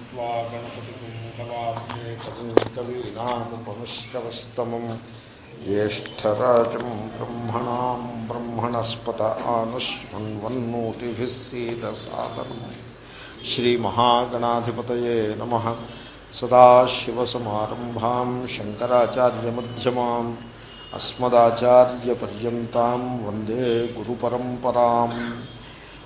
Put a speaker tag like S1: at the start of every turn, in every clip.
S1: त्वा गणपतिं हवामहे कवीनामुपमश्रवस्तमम् ज्येष्ठराजं ब्रह्मणां ब्रह्मणस्पत आनुष्मन्वन्नोतिभिः सीदसादरम् श्रीमहागणाधिपतये नमः सदाशिवसमारम्भां शङ्कराचार्यमध्यमाम् अस्मदाचार्यपर्यन्तां वन्दे गुरुपरम्पराम्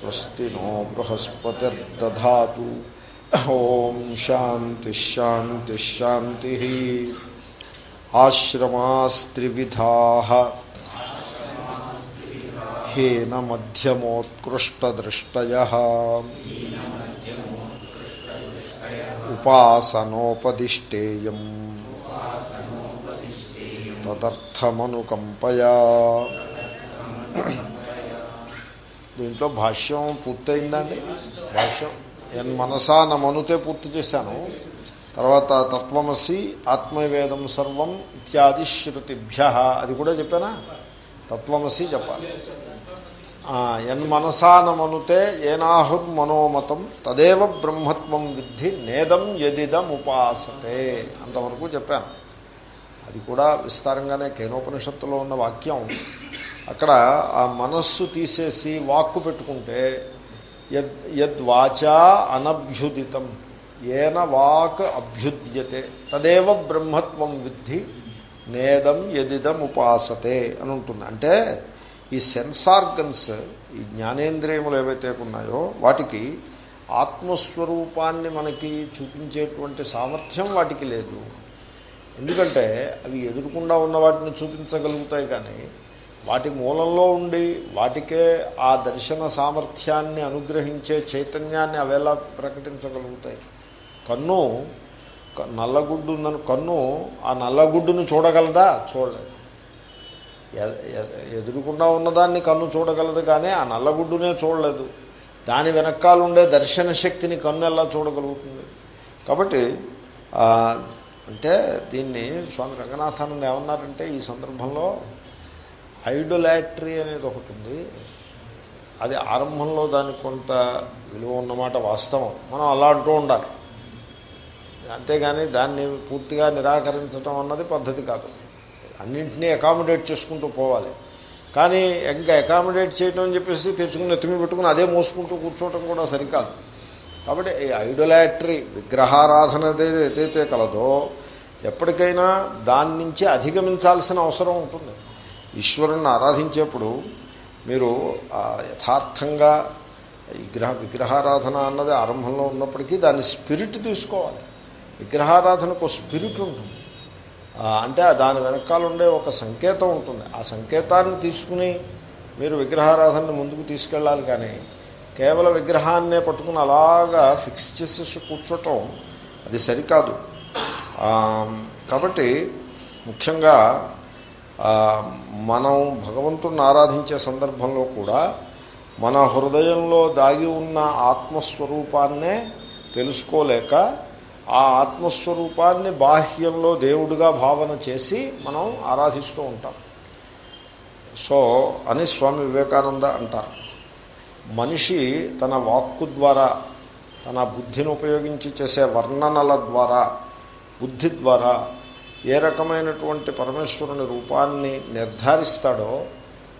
S1: स्वस्ति नो बृहस्पतिर्दधा ओम शांति शांति शांति। आश्रमास्त्रिविधा। हेन मध्यमोत्कृष्टदृष्ट उपासनोपदिष्टेय దీంట్లో భాష్యం పూర్తయిందండి. భాష్యం. ఎన్ మనసా నా మనుతే పూర్తి చేశాను. తర్వాత తత్వమసి ఆత్మవేదం సర్వం ఇత్యాది శృతిభ్య. అది కూడా చెప్పానా? తత్వమసి చెప్పాలి. ఎన్ మనసా నమనుతే ఏనాహుర్ మనోమతం తదేవ బ్రహ్మత్వం విద్ధి నేదం యదిదం ఉపాసతే అంతవరకు చెప్పాను. అది కూడా విస్తారంగానే కేనోపనిషత్తులో ఉన్న వాక్యం. అక్కడ ఆ మనస్సు తీసేసి వాక్కు పెట్టుకుంటే యద్ యద్వాచా అనభ్యుదితం ఏన వాక్ అభ్యుద్యతే తదేవ బ్రహ్మత్వం విద్ధి నేదం ఎదిదం ఉపాసతే అని ఉంటుంది. అంటే ఈ సెన్స్ ఆర్గన్స్ ఈ జ్ఞానేంద్రియములు ఏవైతే ఉన్నాయో వాటికి ఆత్మస్వరూపాన్ని మనకి చూపించేటువంటి సామర్థ్యం వాటికి లేదు. ఎందుకంటే అవి ఎదురుకుండా ఉన్న వాటిని చూపించగలుగుతాయి కానీ వాటి మూలంలో ఉండి వాటికే ఆ దర్శన సామర్థ్యాన్ని అనుగ్రహించే చైతన్యాన్ని అవేలా ప్రకటించగలుగుతాయి. కన్ను నల్లగుడ్డు ఉందని కన్ను ఆ నల్లగుడ్డును చూడగలదా? చూడలేదు. ఎదురుకుండా ఉన్నదాన్ని కన్ను చూడగలదు కానీ ఆ నల్లగుడ్డునే చూడలేదు. దాని వెనకాల ఉండే దర్శన శక్తిని కన్ను ఎలా చూడగలుగుతుంది? కాబట్టి అంటే దీన్ని స్వామి రంగనాథానంద ఏమన్నారంటే ఈ సందర్భంలో ఐడోలాట్రీ అనేది ఒకటి ఉంది. అది ఆరంభంలో దానికి కొంత విలువ ఉన్నమాట వాస్తవం. మనం అలా అంటూ ఉండాలి. అంతేగాని దాన్ని పూర్తిగా నిరాకరించడం అన్నది పద్ధతి కాదు. అన్నింటినీ అకామిడేట్ చేసుకుంటూ పోవాలి. కానీ ఇంకా అకామిడేట్ చేయడం అని చెప్పేసి తెచ్చుకుని ఎత్తుమి పెట్టుకుని అదే మోసుకుంటూ కూర్చోవటం కూడా సరికాదు. కాబట్టి ఈ ఐడోలాట్రీ విగ్రహారాధన ఏదైతే కలదో ఎప్పటికైనా దాని నుంచి అధిగమించాల్సిన అవసరం ఉంటుంది. ఈశ్వరుణ్ణి ఆరాధించేప్పుడు మీరు యథార్థంగా విగ్రహ విగ్రహారాధన అన్నది ఆరంభంలో ఉన్నప్పటికీ దాని స్పిరిట్ తీసుకోవాలి. విగ్రహారాధనకు స్పిరిట్ ఉంటుంది. అంటే దాని వెనకాల ఉండే ఒక సంకేతం ఉంటుంది. ఆ సంకేతాన్ని తీసుకుని మీరు విగ్రహారాధనను ముందుకు తీసుకెళ్ళాలి కానీ కేవలం విగ్రహాన్నే పట్టుకుని అలాగా ఫిక్స్ చేసేసి కూర్చోటం అది సరికాదు. కాబట్టి ముఖ్యంగా మనం భగవంతుణ్ణి ఆరాధించే సందర్భంలో కూడా మన హృదయంలో దాగి ఉన్న ఆత్మస్వరూపాన్నే తెలుసుకోలేక ఆ ఆత్మస్వరూపాన్ని బాహ్యంలో దేవుడిగా భావన చేసి మనం ఆరాధిస్తూ ఉంటాం. సో అని స్వామి వివేకానంద అంటారు. మనిషి తన వాక్కు ద్వారా తన బుద్ధిని ఉపయోగించి చేసే వర్ణనల ద్వారా బుద్ధి ద్వారా ఏ రకమైనటువంటి పరమేశ్వరుని రూపాన్ని నిర్ధారిస్తాడో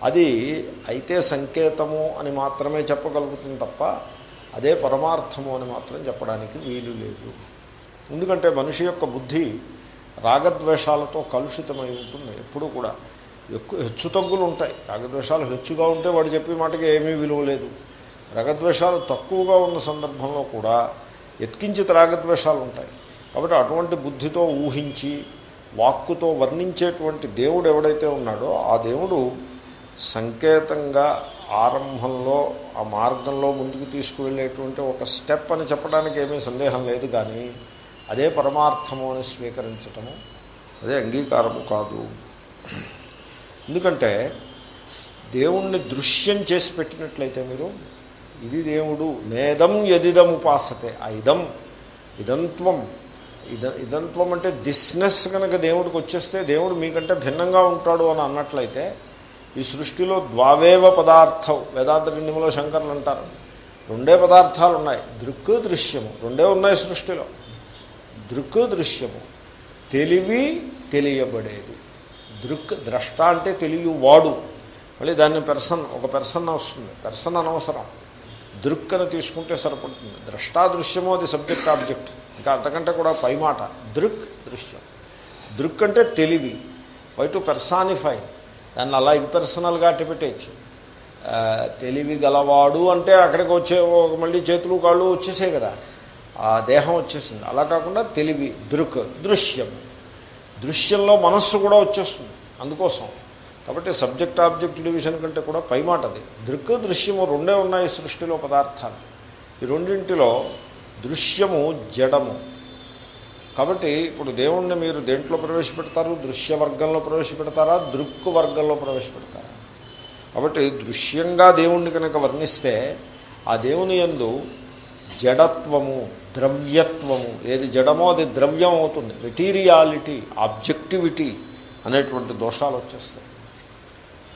S1: అది అయితే సంకేతము అని మాత్రమే చెప్పగలుగుతుంది తప్ప అదే పరమార్థము అని మాత్రం చెప్పడానికి వీలు లేదు. ఎందుకంటే మనిషి యొక్క బుద్ధి రాగద్వేషాలతో కలుషితమై ఉంటుంది. ఎప్పుడూ కూడా ఎక్కువ హెచ్చు తగ్గులు ఉంటాయి. రాగద్వేషాలు హెచ్చుగా ఉంటే వాడు చెప్పే మాటకి ఏమీ విలువ లేదు. రాగద్వేషాలు తక్కువగా ఉన్న సందర్భంలో కూడా ఎత్కించిత రాగద్వేషాలు ఉంటాయి. కాబట్టి అటువంటి బుద్ధితో ఊహించి వాక్కుతో వర్ణించేటువంటి దేవుడు ఎవడైతే ఉన్నాడో ఆ దేవుడు సంకేతంగా ఆరంభంలో ఆ మార్గంలో ముందుకు తీసుకువెళ్ళేటువంటి ఒక స్టెప్ అని చెప్పడానికి ఏమీ సందేహం లేదు కానీ అదే పరమార్థము అని స్వీకరించటము అదే అంగీకారము కాదు. ఎందుకంటే దేవుణ్ణి దృశ్యం చేసి పెట్టినట్లయితే మీరు ఇది దేవుడు నేదం ఎదిదం ఉపాసతే ఆ ఇదం ఇదంత్వం ఇద ఇదంత్వం అంటే దిస్నెస్ కనుక దేవుడికి వచ్చేస్తే దేవుడు మీకంటే భిన్నంగా ఉంటాడు అని అన్నట్లయితే ఈ సృష్టిలో ద్వావేవ పదార్థం వేదాంత నిండిమలో శంకర్లు అంటారు. రెండే పదార్థాలు ఉన్నాయి. దృక్కు దృశ్యము. రెండే ఉన్నాయి సృష్టిలో. దృక్కు దృశ్యము. తెలివి తెలియబడేది. దృక్ ద్రష్ట అంటే తెలియవాడు. మళ్ళీ దాన్ని పెర్సన్ ఒక పెర్సన్ వస్తుంది. పెర్సన్ అనవసరం. దృక్ అని తీసుకుంటే సరిపడుతుంది. ద్రష్టాదృశ్యము అది సబ్జెక్ట్ ఆబ్జెక్ట్. ఇంకా అంతకంటే కూడా పైమాట దృక్ దృశ్యం. దృక్ అంటే తెలివి. వై టు పెర్సానిఫై దాన్ని అలా ఇంపర్సనల్గా అట్టిపెట్టేయచ్చు. తెలివి గలవాడు అంటే అక్కడికి వచ్చే మళ్ళీ చేతులు కాళ్ళు వచ్చేసాయి కదా. ఆ దేహం వచ్చేసింది. అలా కాకుండా తెలివి దృక్ దృశ్యం. దృశ్యంలో మనస్సు కూడా వచ్చేస్తుంది అందుకోసం. కాబట్టి సబ్జెక్ట్ ఆబ్జెక్ట్ డివిజన్ కంటే కూడా పైమాట అది. దృక్ దృశ్యము రెండే ఉన్నాయి సృష్టిలో పదార్థాలు. ఈ రెండింటిలో దృశ్యము జడము. కాబట్టి ఇప్పుడు దేవుణ్ణి మీరు దేంట్లో ప్రవేశపెడతారు? దృశ్య వర్గంలో ప్రవేశపెడతారా? దృక్కు వర్గంలో ప్రవేశపెడతారా? కాబట్టి దృశ్యంగా దేవుణ్ణి కనుక వర్ణిస్తే ఆ దేవుని ఎందు జడత్వము ద్రవ్యత్వము ఏది జడమో అది ద్రవ్యం అవుతుంది మెటీరియాలిటీ ఆబ్జెక్టివిటీ అనేటువంటి దోషాలు వచ్చేస్తాయి.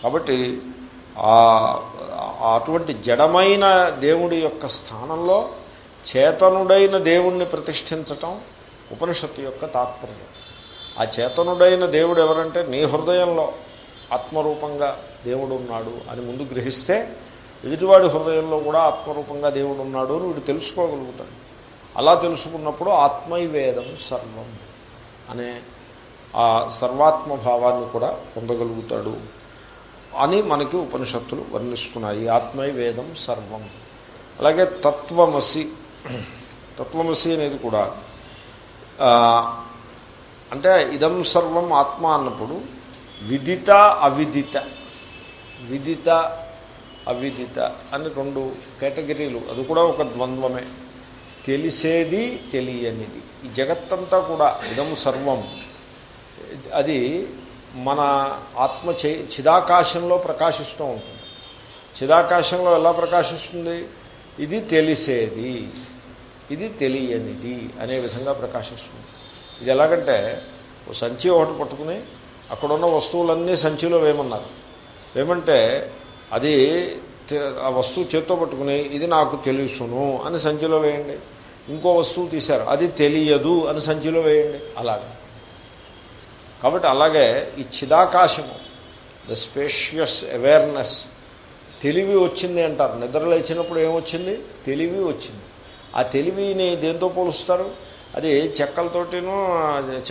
S1: కాబట్టి అటువంటి జడమైన దేవుడి యొక్క స్థానంలో చేతనుడైన దేవుణ్ణి ప్రతిష్ఠించటం ఉపనిషత్తు యొక్క తాత్పర్యం. ఆ చేతనుడైన దేవుడు ఎవరంటే నీ హృదయంలో ఆత్మరూపంగా దేవుడు ఉన్నాడు అని ముందు గ్రహిస్తే ఎదుటివాడి హృదయంలో కూడా ఆత్మరూపంగా దేవుడు ఉన్నాడు అని వీడు తెలుసుకోగలుగుతాడు. అలా తెలుసుకున్నప్పుడు ఆత్మైవేదం సర్వం అనే ఆ సర్వాత్మభావాన్ని కూడా పొందగలుగుతాడు అని మనకి ఉపనిషత్తులు వర్ణిస్తున్నాయి. ఆత్మైవేదం సర్వం. అలాగే తత్వమసి తత్వమసి అనేది కూడా అంటే ఇదం సర్వం ఆత్మ అన్నప్పుడు విదిత అవిదిత విదిత అవిదిత అని రెండు కేటగిరీలు. అది కూడా ఒక ద్వంద్వమే. తెలిసేది తెలియనిది. ఈ జగత్తంతా కూడా ఇదం సర్వం. అది మన ఆత్మ చిదాకాశంలో ప్రకాశిస్తూ ఉంటుంది. చిదాకాశంలో ఎలా ప్రకాశిస్తుంది? ఇది తెలిసేది. ఇది తెలియనిది అనే విధంగా ప్రకాశిస్తుంది. ఇది ఎలాగంటే ఓ సంచి ఒకటి పట్టుకుని అక్కడున్న వస్తువులన్నీ సంచిలో వేయమన్నారు. వేమంటే అది ఆ వస్తువు చేత్తో పట్టుకుని ఇది నాకు తెలుసును అని సంచిలో వేయండి. ఇంకో వస్తువు తీశారు అది తెలియదు అని సంచిలో వేయండి. అలాగే. కాబట్టి అలాగే ఈ చిదాకాశము ద స్పేషియస్ అవేర్నెస్ తెలివి వచ్చింది అంటారు. నిద్ర లేచినప్పుడు ఏమొచ్చింది? తెలివి వచ్చింది. ఆ తెలివిని దేంతో పోలుస్తారు? అది చెక్కలతోటినూ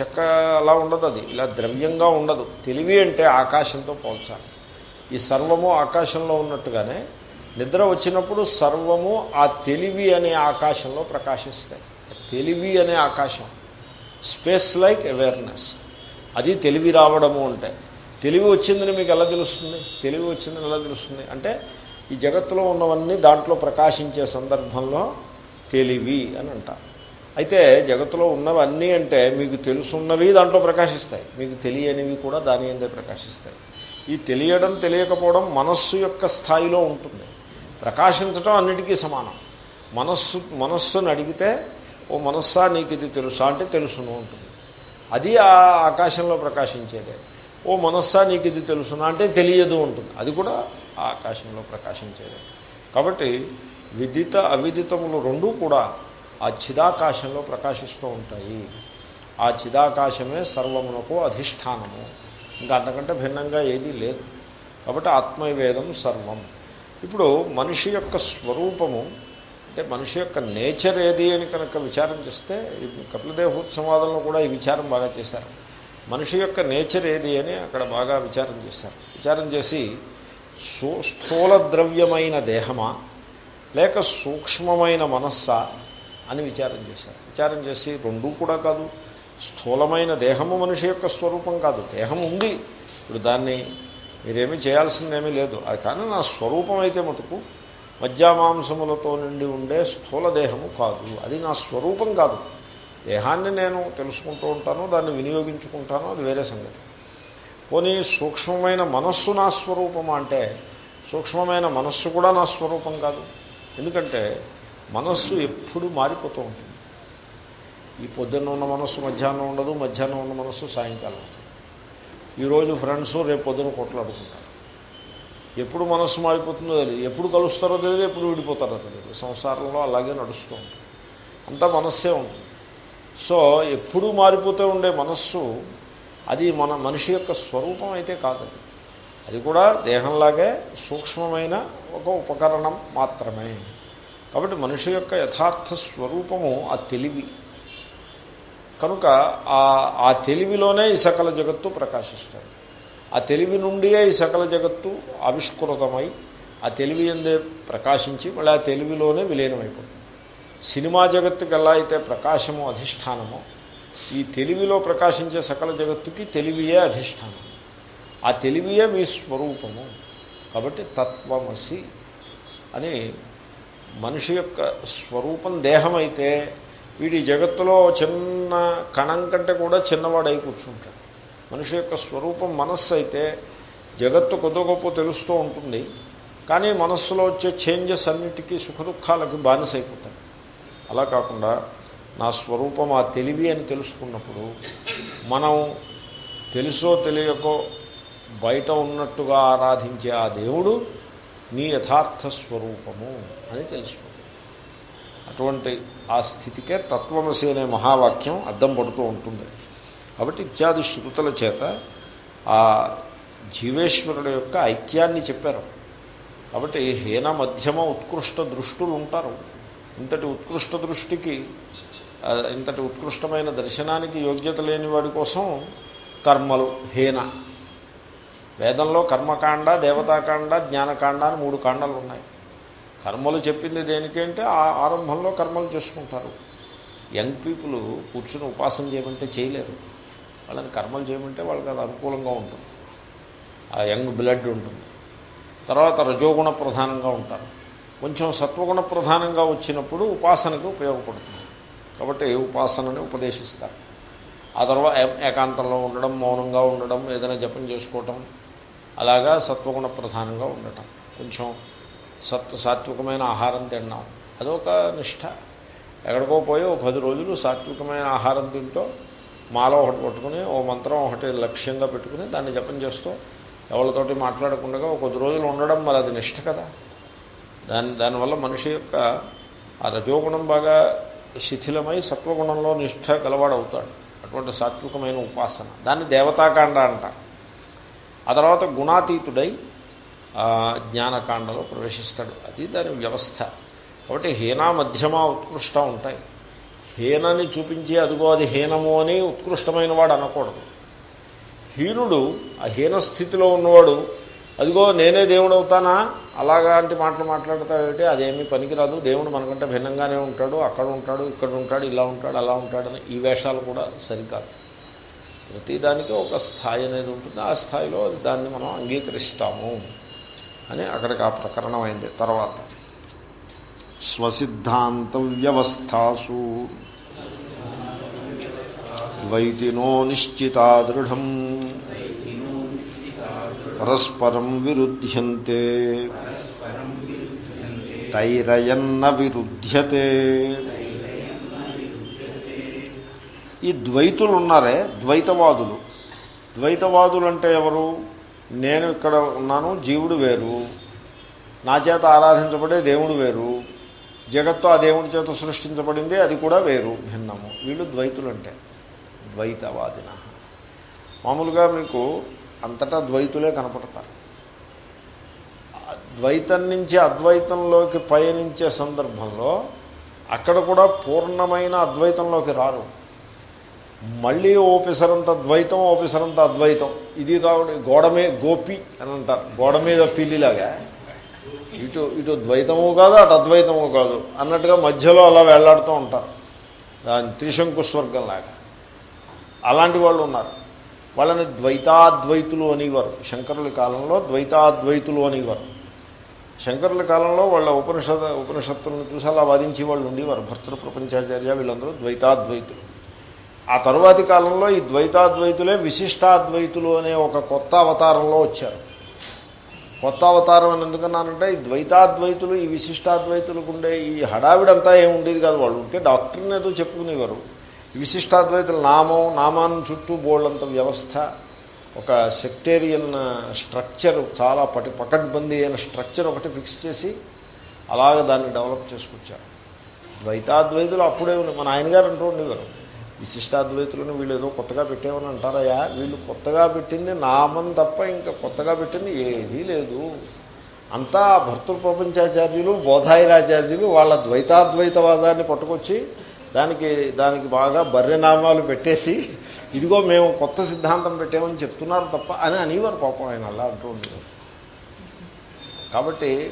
S1: చెక్క అలా ఉండదు అది. ఇలా ద్రవ్యంగా ఉండదు. తెలివి అంటే ఆకాశంతో పోల్చాలి. ఈ సర్వము ఆకాశంలో ఉన్నట్టుగానే నిద్ర వచ్చినప్పుడు సర్వము ఆ తెలివి అనే ఆకాశంలో ప్రకాశిస్తాయి. తెలివి అనే ఆకాశం. స్పేస్ లైక్ అవేర్నెస్ అది తెలివి రావడము అంటే. తెలివి వచ్చిందని మీకు ఎలా తెలుస్తుంది? తెలివి వచ్చిందని ఎలా తెలుస్తుంది? అంటే ఈ జగత్తులో ఉన్నవన్నీ దాంట్లో ప్రకాశించే సందర్భంలో తెలివి అని అంటారు. అయితే జగత్తులో ఉన్నవన్నీ అంటే మీకు తెలుసున్నవి దాంట్లో ప్రకాశిస్తాయి. మీకు తెలియనివి కూడా దాని అందే ప్రకాశిస్తాయి. ఈ తెలియడం తెలియకపోవడం మనస్సు యొక్క స్థాయిలో ఉంటుంది. ప్రకాశించడం అన్నిటికీ సమానం. మనస్సు మనస్సును అడిగితే ఓ మనస్సా? నీకు ఇది తెలుసా? అంటే తెలుసును ఉంటుంది అది ఆ ఆకాశంలో ప్రకాశించేదే. ఓ మనస్సా? నీకు ఇది తెలుసునా? అంటే తెలియదు ఉంటుంది అది కూడా ఆ ఆకాశంలో ప్రకాశించేదే. కాబట్టి విదిత అవిదితములు రెండూ కూడా ఆ చిదాకాశంలో ప్రకాశిస్తూ ఉంటాయి. ఆ చిదాకాశమే సర్వమునకు అధిష్టానము. ఇంకా అంతకంటే భిన్నంగా ఏదీ లేదు. కాబట్టి ఆత్మవేదం సర్వం. ఇప్పుడు మనిషి యొక్క స్వరూపము అంటే మనిషి యొక్క నేచర్ ఏది అని కనుక విచారం చేస్తే కపిలదేవోత్సవాదంలో కూడా ఈ విచారం బాగా చేశారు. మనిషి యొక్క నేచర్ ఏది అని అక్కడ బాగా విచారం చేశారు. విచారం చేసి స్థూల ద్రవ్యమైన దేహమా? లేక సూక్ష్మమైన మనస్సా అని విచారం చేశారు. విచారం చేసి రెండూ కూడా కాదు స్థూలమైన దేహము మనిషి యొక్క స్వరూపం కాదు దేహం ఉంది. ఇప్పుడు దాన్ని మీరేమీ చేయాల్సిందేమీ లేదు. అది కానీ నా స్వరూపం అయితే మటుకు మజ్జామాంసములతో నిండి ఉండే స్థూల దేహము కాదు. అది నా స్వరూపం కాదు. దేహాన్ని నేను తెలుసుకుంటూ ఉంటాను దాన్ని వినియోగించుకుంటాను అది వేరే సంగతి. పోనీ సూక్ష్మమైన మనస్సు నా స్వరూపం అంటే సూక్ష్మమైన మనస్సు కూడా నా స్వరూపం కాదు. ఎందుకంటే మనస్సు ఎప్పుడు మారిపోతూ ఉంటుంది. ఈ పొద్దున్న ఉన్న మనస్సు మధ్యాహ్నం ఉండదు మధ్యాహ్నం ఉన్న మనస్సు సాయంకాలం ఈరోజు ఫ్రెండ్స్ రేపు పొద్దున కొట్లాడుకుంటారు. ఎప్పుడు మనస్సు మారిపోతుందో తెలియదు. ఎప్పుడు కలుస్తారో తెలియదు ఎప్పుడు విడిపోతారో తెలియదు. సంసారంలో అలాగే నడుస్తూ ఉంటుంది. అంతా మనస్సే ఉంటుంది. సో ఎప్పుడూ మారిపోతూ ఉండే మనస్సు అది మన మనిషి యొక్క స్వరూపం అయితే కాదు అది కూడా దేహంలాగే సూక్ష్మమైన ఒక ఉపకరణం మాత్రమే. కాబట్టి మనిషి యొక్క యథార్థ స్వరూపము ఆ తెలివి. కనుక ఆ ఆ తెలివిలోనే ఈ సకల జగత్తు ప్రకాశిస్తుంది ఆ తెలివి నుండియే ఈ సకల జగత్తు ఆవిష్కృతమై ఆ తెలివి ఎందే ప్రకాశించి మళ్ళీ ఆ తెలివిలోనే విలీనమైపోతుంది. సినిమా జగత్తుకి ఎలా అయితే ప్రకాశము అధిష్టానమో ఈ తెలివిలో ప్రకాశించే సకల జగత్తుకి తెలివియే అధిష్టానం. ఆ తెలివియే మీ స్వరూపము. కాబట్టి తత్వమసి అని మనిషి యొక్క స్వరూపం దేహమైతే వీడి జగత్తులో చిన్న కణం కంటే కూడా చిన్నవాడై కూర్చుంటాడు. మనిషి యొక్క స్వరూపం మనస్సు అయితే జగత్తు కొద్ది గొప్ప తెలుస్తూ ఉంటుంది. కానీ మనస్సులో వచ్చే చేంజెస్ అన్నిటికీ సుఖదుఖాలకి బానిసైపోతాయి. అలా కాకుండా నా స్వరూపం ఆ తెలివి అని తెలుసుకున్నప్పుడు మనం తెలుసో తెలియకో బయట ఉన్నట్టుగా ఆరాధించే ఆ దేవుడు నీ యథార్థ స్వరూపము అని తెలుసుకుంది అటువంటి ఆ స్థితికే తత్వమసి అనే మహావాక్యం అద్దం పడుతూ ఉంటుంది. కాబట్టి ఇత్యాది శృతుల చేత ఆ జీవేశ్వరుడు యొక్క ఐక్యాన్ని చెప్పారు. కాబట్టి హీన మధ్యమ ఉత్కృష్ట దృష్టులు ఉంటారు. ఇంతటి ఉత్కృష్ట దృష్టికి ఇంతటి ఉత్కృష్టమైన దర్శనానికి యోగ్యత లేని వాడి కోసం కర్మలు హీన వేదంలో కర్మకాండ దేవతాకాండ జ్ఞానకాండ అని మూడు కాండాలు ఉన్నాయి. కర్మలు చెప్పింది దేనికంటే ఆ ఆరంభంలో కర్మలు చేసుకుంటారు. యంగ్ పీపుల్ కూర్చుని ఉపాసన చేయమంటే చేయలేరు. వాళ్ళని కర్మలు చేయమంటే వాళ్ళకి అది అనుకూలంగా ఉంటుంది. ఆ యంగ్ బ్లడ్ ఉంటుంది. తర్వాత రజోగుణ ప్రధానంగా ఉంటారు. కొంచెం సత్వగుణ ప్రధానంగా వచ్చినప్పుడు ఉపాసనకు ఉపయోగపడుతుంది. కాబట్టి ఉపాసనని ఉపదేశిస్తారు. ఆ తర్వాత ఏకాంతంలో ఉండడం మౌనంగా ఉండడం ఏదైనా జపం చేసుకోవటం అలాగా సత్వగుణ ప్రధానంగా ఉండటం. కొంచెం సత్వ సాత్వికమైన ఆహారం తినడం అదొక నిష్ట. ఎక్కడికో పోయి ఓ పది రోజులు సాత్వికమైన ఆహారం తింటూ మాల ఒకటి పట్టుకుని ఓ మంత్రం ఒకటి లక్ష్యంగా పెట్టుకుని దాన్ని జపం చేస్తూ ఎవరితోటి మాట్లాడకుండా ఒక కొద్ది రోజులు ఉండడం మరి అది నిష్ట కదా. దాని దానివల్ల మనిషి యొక్క ఆ రజోగుణం బాగా శిథిలమై సత్వగుణంలో నిష్ఠ గలవాడవుతాడు. అటువంటి సాత్వికమైన ఉపాసన. దాన్ని దేవతాకాండ అంటారు. ఆ తర్వాత గుణాతీతుడై జ్ఞానకాండలో ప్రవేశిస్తాడు. అది దాని వ్యవస్థ. కాబట్టి హీన మధ్యమ ఉత్కృష్ట ఉంటాయి. హీనని చూపించి అదిగో అది హీనము అని ఉత్కృష్టమైన వాడు అనకూడదు. హీనుడు ఆ హీన స్థితిలో ఉన్నవాడు అదిగో నేనే దేవుడు అవుతానా అలాగాంటి మాటలు మాట్లాడతాడంటే అదేమీ పనికిరాదు. దేవుడు మనకంటే భిన్నంగానే ఉంటాడు. అక్కడ ఉంటాడు ఇక్కడ ఉంటాడు ఇలా ఉంటాడు అలా ఉంటాడని ఈ వేషాలు కూడా సరికాదు. ప్రతిదానికి ఒక స్థాయి అనేది ఉంటుంది. ఆ స్థాయిలో దాన్ని మనం అంగీకరిస్తాము అని అక్కడికి ఆ ప్రకరణం అయింది. తర్వాత స్వసిద్ధాంత వ్యవస్థాసు ద్వైతినో నిశ్చితా దృఢం పరస్పరం విరుధ్యంతే తైరయన్న విరుధ్యతే ఈ ద్వైతులు ఉన్నారే ద్వైతవాదులు. ద్వైతవాదులు అంటే ఎవరు? నేను ఇక్కడ ఉన్నాను జీవుడు వేరు. నా చేత ఆరాధించబడే దేవుడు వేరు. జగత్తు ఆ దేవుడి చేత సృష్టించబడింది అది కూడా వేరు భిన్నము. వీళ్ళు ద్వైతులు అంటే ద్వైతవాదిన. మామూలుగా మీకు అంతటా ద్వైతులే కనపడతారు. ద్వైతం నుంచి అద్వైతంలోకి పయనించే సందర్భంలో అక్కడ కూడా పూర్ణమైన అద్వైతంలోకి రారు. మళ్ళీ ఓపెసరంత ద్వైతం ఓపెసరంత అద్వైతం. ఇది కాబట్టి గోడ మీద గోపి అని అంటారు. గోడ మీద పిల్లిలాగా. ఇటు ఇటు ద్వైతము కాదు అటు అద్వైతము కాదు. అన్నట్టుగా మధ్యలో అలా వెళ్ళాడుతూ ఉంటారు. దాని త్రిశంకు స్వర్గంలాగా అలాంటి వాళ్ళు ఉన్నారు. వాళ్ళని ద్వైతాద్వైతులు అనేవారు. శంకరుల కాలంలో ద్వైతాద్వైతులు అనేవారు. శంకరుల కాలంలో వాళ్ళ ఉపనిషత్ ఉపనిషత్తులను చూసి అలా వాదించి వాళ్ళు ఉండేవారు. భర్తృ ప్రపంచాచార్య వీళ్ళందరూ ద్వైతాద్వైతులు. ఆ తరువాతి కాలంలో ఈ ద్వైతాద్వైతులే విశిష్టాద్వైతులు అనే ఒక కొత్త అవతారంలో వచ్చారు. కొత్త అవతారం అని ఎందుకన్నానంటే ఈ ద్వైతాద్వైతులు ఈ విశిష్టాద్వైతులకు ఉండే ఈ హడావిడంతా ఏమి ఉండేది కాదు. వాళ్ళు ఉంటే డాక్టర్ని ఏదో చెప్పుకునేవారు. విశిష్టాద్వైతుల నామం నామాన్ని చుట్టూ బోళ్ళంత వ్యవస్థ ఒక సెక్టేరియన్ స్ట్రక్చర్ చాలా పటి పకడ్బందీ అయిన స్ట్రక్చర్ ఒకటి ఫిక్స్ చేసి అలాగ దాన్ని డెవలప్ చేసుకొచ్చారు. ద్వైతాద్వైతులు అప్పుడే ఉన్నాయి మన ఆయన గారు అంటూ ఉండేవారు. విశిష్టాద్వైతులను వీళ్ళు ఏదో కొత్తగా పెట్టామని అంటారయ్యా. వీళ్ళు కొత్తగా పెట్టింది నామం తప్ప ఇంకా కొత్తగా పెట్టింది ఏదీ లేదు. అంతా భర్తృ ప్రపంచాచార్యులు బోధాయిరాచార్యులు వాళ్ళ ద్వైతాద్వైతవాదాన్ని పట్టుకొచ్చి దానికి దానికి బాగా బర్రెనామాలు పెట్టేసి ఇదిగో మేము కొత్త సిద్ధాంతం పెట్టామని చెప్తున్నారు తప్ప అని అనేవారు పాపం ఆయన అలా అంటూ ఉండేవారు. కాబట్టి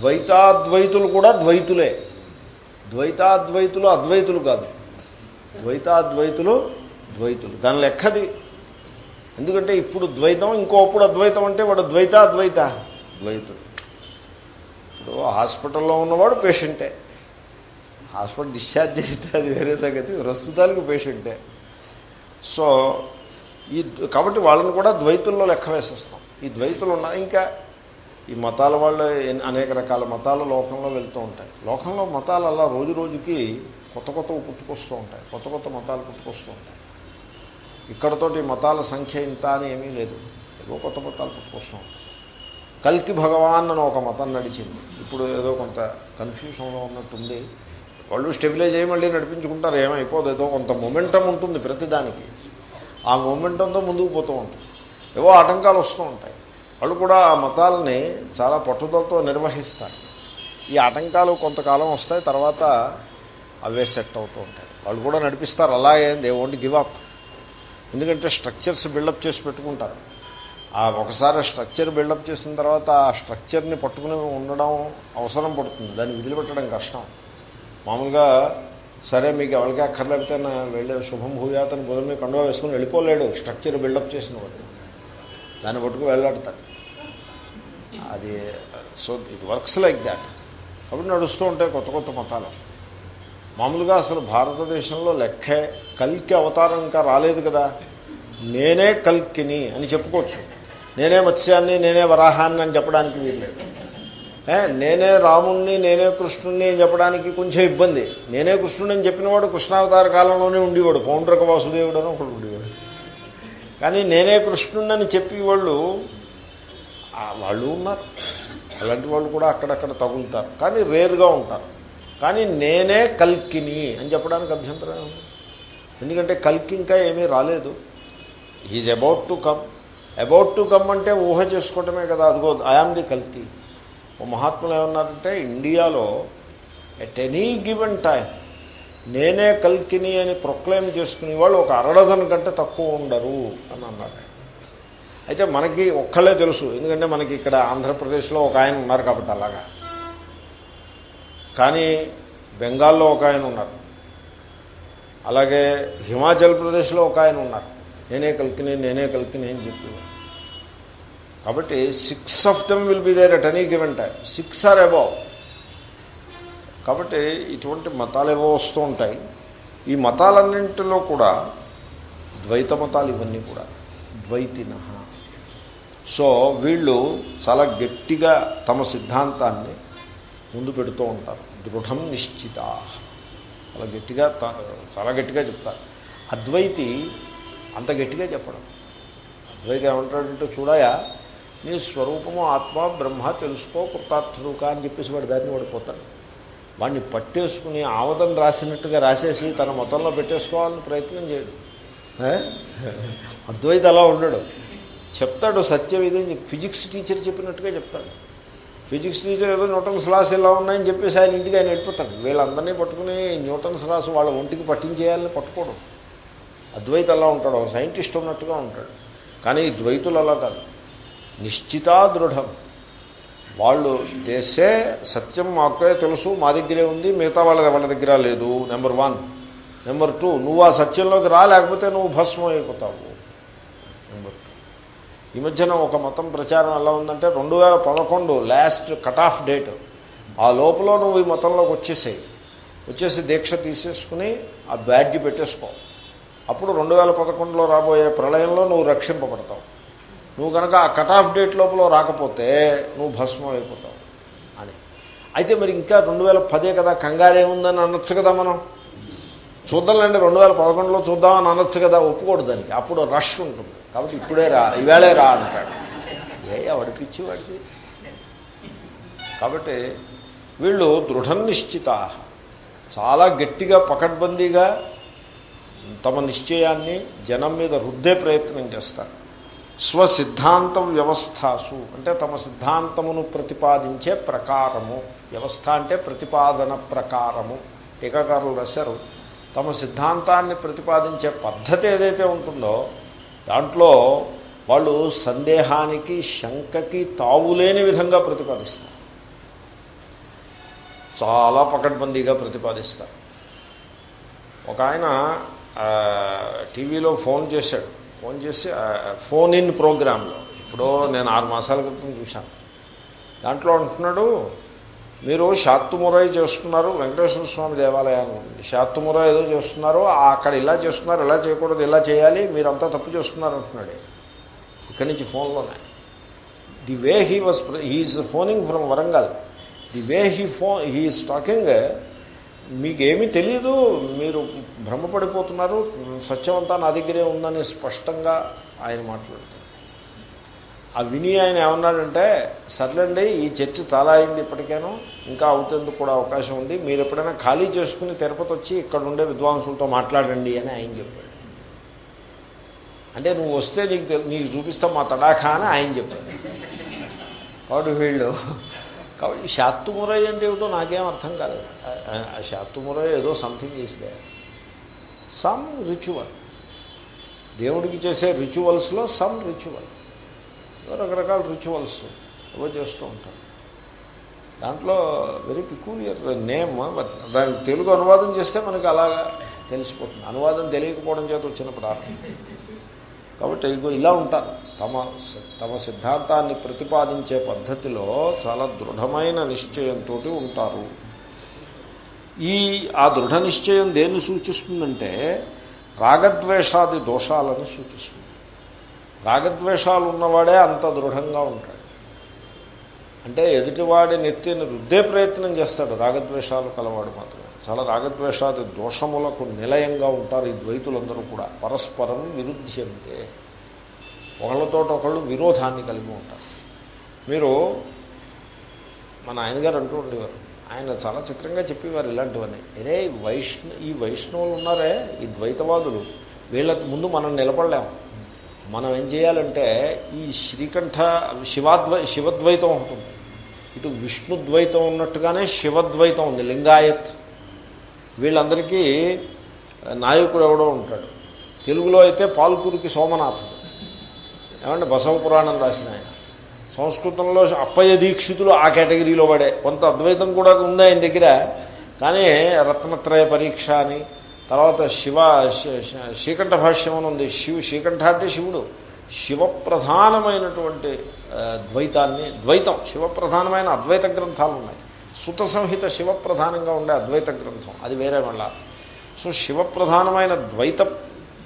S1: ద్వైతాద్వైతులు కూడా ద్వైతులే. ద్వైతాద్వైతులు అద్వైతులు కాదు. ద్వైతాద్వైతులు ద్వైతులు. దాని లెక్కది. ఎందుకంటే ఇప్పుడు ద్వైతం ఇంకోప్పుడు అద్వైతం అంటే వాడు ద్వైతాద్వైత ద్వైతుడు. ఇప్పుడు హాస్పిటల్లో ఉన్నవాడు పేషెంటే. హాస్పిటల్ డిశ్చార్జ్ అయితే అది వేరే సంగతి ప్రస్తుతానికి పేషెంటే. సో ఈ కాబట్టి వాళ్ళని కూడా ద్వైతుల్లో లెక్క వేసేస్తాం. ఈ ద్వైతులు ఉన్నారు ఇంకా ఈ మతాల వాళ్ళు అనేక రకాల మతాలు లోకంలో వెళ్తూ ఉంటాయి. లోకంలో మతాలు అలా రోజు రోజుకి కొత్త కొత్త పుట్టుకొస్తూ ఉంటాయి. కొత్త కొత్త మతాలు పుట్టుకొస్తూ ఉంటాయి. ఇక్కడతోటి మతాల సంఖ్య ఇంత అని ఏమీ లేదు. ఏదో కొత్త మతాలు పుట్టుకొస్తూ ఉంటాయి. కల్కి భగవాన్ అని ఒక మతం నడిచింది. ఇప్పుడు ఏదో కొంత కన్ఫ్యూషన్లో ఉన్నట్టుంది. వాళ్ళు స్టెబిలైజ్ అయ్యి మళ్ళీ నడిపించుకుంటారు. ఏమైపోదు. ఏదో కొంత మొమెంటం ఉంటుంది ప్రతిదానికి. ఆ మొమెంటంతో ముందుకు పోతూ ఉంటుంది ఏవో ఆటంకాలు వస్తూ ఉంటాయి. వాళ్ళు కూడా ఆ మతాలని చాలా పట్టుదలతో నిర్వహిస్తారు. ఈ ఆటంకాలు కొంతకాలం వస్తాయి తర్వాత అవే సెట్ అవుతూ ఉంటాయి. వాళ్ళు కూడా నడిపిస్తారు అలాగే దే ఓంట్ గివ్ అప్. ఎందుకంటే స్ట్రక్చర్స్ బిల్డప్ చేసి పెట్టుకుంటారు. ఆ ఒకసారి స్ట్రక్చర్ బిల్డప్ చేసిన తర్వాత ఆ స్ట్రక్చర్ని పట్టుకుని ఉండడం అవసరం పడుతుంది. దాన్ని వదిలిపెట్టడం కష్టం. మామూలుగా సరే మీకు ఎవరికి అక్కర్లేకపోతే నా వెళ్ళే శుభం భూయాతను బుధం మీద కండువా వేసుకుని వెళ్ళిపోలేడు స్ట్రక్చర్ బిల్డప్ చేసిన వాడు. దాన్ని పట్టుకు వెళ్ళాడతాడు. అది so it works like that కాబట్టి నడుస్తూ ఉంటాయి కొత్త కొత్త మతాలు. మామూలుగా అసలు భారతదేశంలో లెక్కే కల్కి అవతారం ఇంకా రాలేదు కదా. నేనే కల్కిని అని చెప్పుకోవచ్చు. నేనే మత్స్యాన్ని నేనే వరాహాన్ని అని చెప్పడానికి వీల్లేదు. నేనే రాముణ్ణి నేనే కృష్ణుణ్ణి అని చెప్పడానికి కొంచెం ఇబ్బంది. నేనే కృష్ణుడు అని చెప్పినవాడు కృష్ణావతార కాలంలోనే ఉండేవాడు. పౌండ్రక వాసుదేవుడు అని ఒకడు ఉండేవాడు. కానీ నేనే కృష్ణుణ్ణని చెప్పేవాళ్ళు వాళ్ళు ఉన్నారు. అలాంటి వాళ్ళు కూడా అక్కడక్కడ తగులుతారు. కానీ రేరుగా ఉంటారు. కానీ నేనే కల్కిని అని చెప్పడానికి అభ్యంతరం ఉంది ఎందుకంటే కల్కి ఇంకా ఏమీ రాలేదు. Is about to come about to come అంటే ఊహ చేసుకోవటమే కదా. అదిగో ఐఆమ్ ది కల్కి. ఓ మహాత్ములు ఏమన్నారంటే ఇండియాలో ఎట్ ఎనీ గివెన్ టైం నేనే కల్కిని అని ప్రొక్లైమ్ చేసుకునే వాళ్ళు ఒక అరడజన్ కంటే తక్కువ ఉండరు అని అన్నారు అయితే మనకి ఒక్కళ్ళే తెలుసు. ఎందుకంటే మనకి ఇక్కడ ఆంధ్రప్రదేశ్లో ఒక ఆయన ఉన్నారు కాబట్టి అలాగా. కానీ బెంగాల్లో ఒక ఆయన ఉన్నారు. అలాగే హిమాచల్ ప్రదేశ్లో ఒక ఆయన ఉన్నారు. నేనే కలికిని నేనే కలికిని అని చెప్పి. కాబట్టి six of them will be there at any given time six or above కాబట్టి ఇటువంటి మతాలు ఏవో వస్తూ ఉంటాయి. ఈ మతాలన్నింటిలో కూడా ద్వైత మతాలు ఇవన్నీ కూడా. ద్వైతిన సో వీళ్ళు చాలా గట్టిగా తమ సిద్ధాంతాన్ని ముందు పెడుతూ ఉంటారు. దృఢం నిశ్చిత. చాలా గట్టిగా చాలా గట్టిగా చెప్తారు. అద్వైతి అంత గట్టిగా చెప్పడం. అద్వైతి ఏమంటాడంటే చూడాయా నీ స్వరూపము ఆత్మ బ్రహ్మ తెలుసుకో కృతార్థుడుకా అని చెప్పేసి వాడు దాన్ని పడిపోతాడు వాడిని పట్టేసుకుని ఆవదం రాసినట్టుగా రాసేసి తన మొత్తంలో పెట్టేసుకోవాలని ప్రయత్నం చేయడు. అద్వైత అలా ఉండడు. చెప్తాడు సత్యం ఇదని ఫిజిక్స్ టీచర్ చెప్పినట్టుగా చెప్తాడు. ఫిజిక్స్ టీచర్ ఏదో న్యూటన్స్ లాస్ ఇలా ఉన్నాయని చెప్పేసి ఆయన ఇంటికి ఆయన వెళ్ళిపోతాడు. వీళ్ళందరినీ పట్టుకుని న్యూటన్స్ లాస్ వాళ్ళ ఒంటికి పట్టించేయాలని పట్టుకోవడం అద్వైత అలా ఉంటాడు. ఒక సైంటిస్ట్ ఉన్నట్టుగా ఉంటాడు. కానీ ద్వైతులు అలా కాదు. నిశ్చితా దృఢం. వాళ్ళు దేశే సత్యం మాకే తెలుసు మా దగ్గరే ఉంది మిగతా వాళ్ళ వాళ్ళ దగ్గర లేదు నెంబర్ వన్. నెంబర్ టూ నువ్వు ఆ సత్యంలోకి రా లేకపోతే నువ్వు భస్మం అయిపోతావు. నెంబర్ ఈ మధ్యన ఒక మతం ప్రచారం ఎలా ఉందంటే రెండు వేల పదకొండు లాస్ట్ కట్ ఆఫ్ డేట్ ఆ లోపల నువ్వు ఈ మతంలోకి వచ్చేసాయి. వచ్చేసి దీక్ష తీసేసుకుని ఆ బ్యాడ్జి పెట్టేసుకో. అప్పుడు రెండు వేల పదకొండులో రాబోయే ప్రళయంలో నువ్వు రక్షింపబడతావు. నువ్వు కనుక ఆ కట్ ఆఫ్ డేట్ లోపల రాకపోతే నువ్వు భస్మం అయిపోతావు అని. అయితే మరి ఇంకా రెండు వేల పదే కదా కంగారేముందని అనొచ్చు కదా మనం. చూద్దాంలేండి రెండు వేల పదకొండులో చూద్దామని అనొచ్చు కదా ఒప్పుకోడు దానికి. అప్పుడు రష్ ఉంటుంది. కాబట్టి ఇప్పుడే రా ఈవేళే రా అంటాడు. ఏ ఎవడి పిచ్చి వాడికి కాబట్టి వీళ్ళు దృఢ నిశ్చిత చాలా గట్టిగా పకడ్బందీగా తమ నిశ్చయాన్ని జనం మీద రుద్దే ప్రయత్నం చేస్తారు. స్వసిద్ధాంత వ్యవస్థాసు అంటే తమ సిద్ధాంతమును ప్రతిపాదించే ప్రకారము. వ్యవస్థ అంటే ప్రతిపాదన ప్రకారము. టీకాకారులు రాశారు తమ సిద్ధాంతాన్ని ప్రతిపాదించే పద్ధతి ఏదైతే ఉంటుందో దాంట్లో వాళ్ళు సందేహానికి శంకకి తావులేని విధంగా ప్రతిపాదిస్తారు. చాలా పకడ్బందీగా ప్రతిపాదిస్తారు. ఒక ఆయన టీవీలో ఫోన్ చేశాడు. ఫోన్ చేసి ఫోన్ ఇన్ ప్రోగ్రాంలో ఇప్పుడు నేను ఆరు మాసాల క్రితం చూశాను. దాంట్లో అంటున్నాడు మీరు శాత్తుమురై చేస్తున్నారు వెంకటేశ్వర స్వామి దేవాలయాన్ని. ఉంది శాత్తుమురై ఏదో చేస్తున్నారు అక్కడ ఇలా చేస్తున్నారు ఇలా చేయకూడదు ఇలా చేయాలి మీరంతా తప్పు చేస్తున్నారు అంటున్నాడు. ఇక్కడి నుంచి ఫోన్లోనే the way he was he is phoning from Warangal the way he phone he is talking మీకేమీ తెలియదు మీరు భ్రమపడిపోతున్నారు సత్యమంతా నా దగ్గరే ఉందని స్పష్టంగా ఆయన మాట్లాడుతున్నారు. ఆ విని ఆయన ఏమన్నాడంటే సర్లేండి ఈ చర్చ చాలా అయింది ఇప్పటికేను ఇంకా అవుతేందుకు కూడా అవకాశం ఉంది. మీరు ఎప్పుడైనా ఖాళీ చేసుకుని తిరుపతి వచ్చి ఇక్కడ ఉండే విద్వాంసులతో మాట్లాడండి అని ఆయన చెప్పాడు. అంటే నువ్వు వస్తే నీకు నీకు చూపిస్తాం మా తడాఖా అని ఆయన చెప్పాడు. కాబట్టి వీళ్ళు కాబట్టి శాత్తుమురై అంటే ఏమిటో నాకేం అర్థం కాలేదు. ఆ- శాత్తుమురై ఏదో సంథింగ్ చేసిదే సమ్ రిచువల్. దేవుడికి చేసే రిచువల్స్లో సమ్ రిచువల్. రకరకాల రిచువల్స్ ఏవో చేస్తూ ఉంటారు. దాంట్లో వెరీ పికూలియర్ నేమ్ దానికి తెలుగు అనువాదం చేస్తే మనకి అలాగా తెలిసిపోతుంది. అనువాదం తెలియకపోవడం చేత వచ్చిన ప్రారంభం కాబట్టి ఇగో ఇలా ఉంటారు. తమ తమ సిద్ధాంతాన్ని ప్రతిపాదించే పద్ధతిలో చాలా దృఢమైన నిశ్చయంతో ఉంటారు. ఈ ఆ దృఢ నిశ్చయం దేన్ని సూచిస్తుందంటే రాగద్వేషాది దోషాలను సూచిస్తుంది. రాగద్వేషాలు ఉన్నవాడే అంత దృఢంగా ఉంటాడు. అంటే ఎదుటివాడి నెత్తిని రుద్దే ప్రయత్నం చేస్తాడు. రాగద్వేషాలు కలవాడు మాత్రం చాలా రాగద్వేషాది దోషములకు నిలయంగా ఉంటారు ఈ ద్వైతులందరూ కూడా. పరస్పరం విరుద్ధ్యంతే. ఒకళ్ళతో ఒకళ్ళు విరోధాన్ని కలిగి ఉంటారు. మీరు మన ఆయనగారు అంటూ ఉండేవారు. ఆయన చాలా చిత్రంగా చెప్పేవారు ఇలాంటివన్నీ. అరే వైష్ణ ఈ వైష్ణవులు ఉన్నారే ఈ ద్వైతవాదులు. వీళ్ళ ముందు మనం నిలబడలేము మనం ఏం చేయాలంటే ఈ శ్రీకంఠ శివాద్వై శివద్వైతం ఉంటుంది. ఇటు విష్ణుద్వైతం ఉన్నట్టుగానే శివద్వైతం ఉంది లింగాయత్. వీళ్ళందరికీ నాయకుడు ఎవడో ఉంటాడు. తెలుగులో అయితే పాల్కూరికి సోమనాథుడు. ఏమంటే బసవ పురాణం రాసిన ఆయన. సంస్కృతంలో అప్పయ్య దీక్షితులు ఆ కేటగిరీలో పడే. కొంత అద్వైతం కూడా ఉంది ఆయన దగ్గర. కానీ రత్నత్రయ పరీక్ష అని తర్వాత శివ శ్రీకంఠ భాష్యం అని ఉంది. శివు శ్రీకంఠ అంటే శివుడు. శివప్రధానమైనటువంటి ద్వైతాన్ని ద్వైతం శివప్రధానమైన అద్వైత గ్రంథాలు ఉన్నాయి. సుత సంహిత శివప్రధానంగా ఉండే అద్వైత గ్రంథం. అది వేరే మళ్ళా సో శివప్రధానమైన ద్వైత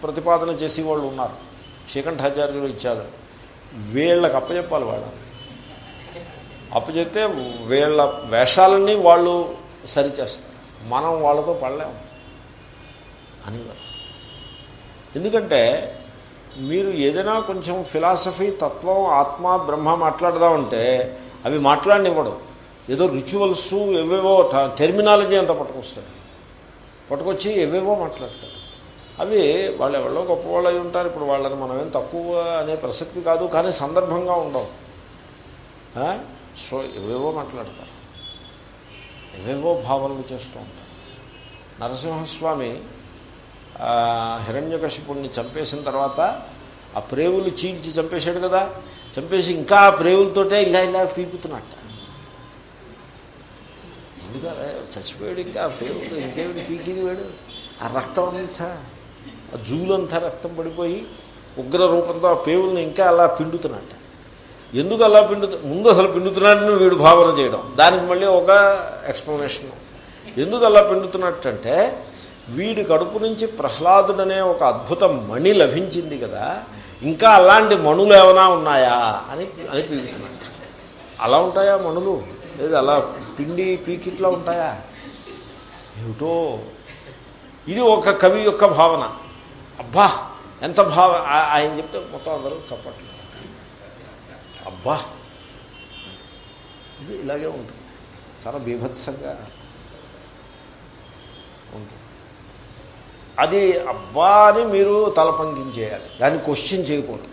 S1: ప్రతిపాదన చేసి వాళ్ళు ఉన్నారు. శ్రీకంఠాచార్యులు ఇచ్చారు. వీళ్ళకి అప్పచెప్పాలి వాళ్ళు అప్పచెప్తే వీళ్ళ వేషాలన్నీ వాళ్ళు సరిచేస్తారు. మనం వాళ్ళతో పడలేము. అనేవారు ఎందుకంటే మీరు ఏదైనా కొంచెం ఫిలాసఫీ తత్వం ఆత్మ బ్రహ్మ మాట్లాడదామంటే అవి మాట్లాడినివ్వడం. ఏదో రిచువల్స్ ఎవేవో టెర్మినాలజీ అంతా పట్టుకొస్తాడు. పట్టుకొచ్చి ఎవేవో మాట్లాడతాడు. అవి వాళ్ళు ఎవరో గొప్పవాళ్ళు అయి ఉంటారు. ఇప్పుడు వాళ్ళని మనం ఏం తక్కువ అనే ప్రసక్తి కాదు కానీ సందర్భంగా ఉండవు. సో ఎవేవో మాట్లాడతారు. ఎవేవో భావనలు చేస్తూ ఉంటారు. నరసింహస్వామి హిరణ్యకశిపుణ్ణి చంపేసిన తర్వాత ఆ ప్రేవులు చీల్చి చంపేశాడు కదా. చంపేసి ఇంకా ఆ ప్రేవులతోటే ఇలా ఇలా పీకుతున్నట్ట. ఎందుకంటే చచ్చిపోయాడు ఇంకా ఆ ప్రేవులు ఇంకేమిటి పీకిది వాడు? ఆ రక్తం అంతా. ఆ జూలంతా రక్తం పడిపోయి ఉగ్ర రూపంతో ఆ పేవుల్ని ఇంకా అలా పిండుతున్నట్ట. ఎందుకు అలా పిండు ముందు అసలు పిండుతున్నాడని వీడు భావన చేయడం. దానికి మళ్ళీ ఒక ఎక్స్ప్లెనేషన్. ఎందుకు అలా పిండుతున్నట్టంటే వీడి కడుపు నుంచి ప్రహ్లాదుడనే ఒక అద్భుత మణి లభించింది కదా. ఇంకా అలాంటి మణులు ఏమైనా ఉన్నాయా? అని అని అలా ఉంటాయా మణులు? లేదు అలా పిండి పీకిట్లా ఉంటాయా? ఏమిటో? ఇది ఒక కవి యొక్క భావన. అబ్బా ఎంత భావ ఆయన చెప్తే మొత్తం అందరూ చప్పట్లు. అబ్బా ఇది ఇలాగే ఉంటుంది. చాలా బీభత్సంగా ఉంటుంది అది అబ్బా అని మీరు తలపంకించేయాలి. దాన్ని క్వశ్చన్ చేయకూడదు.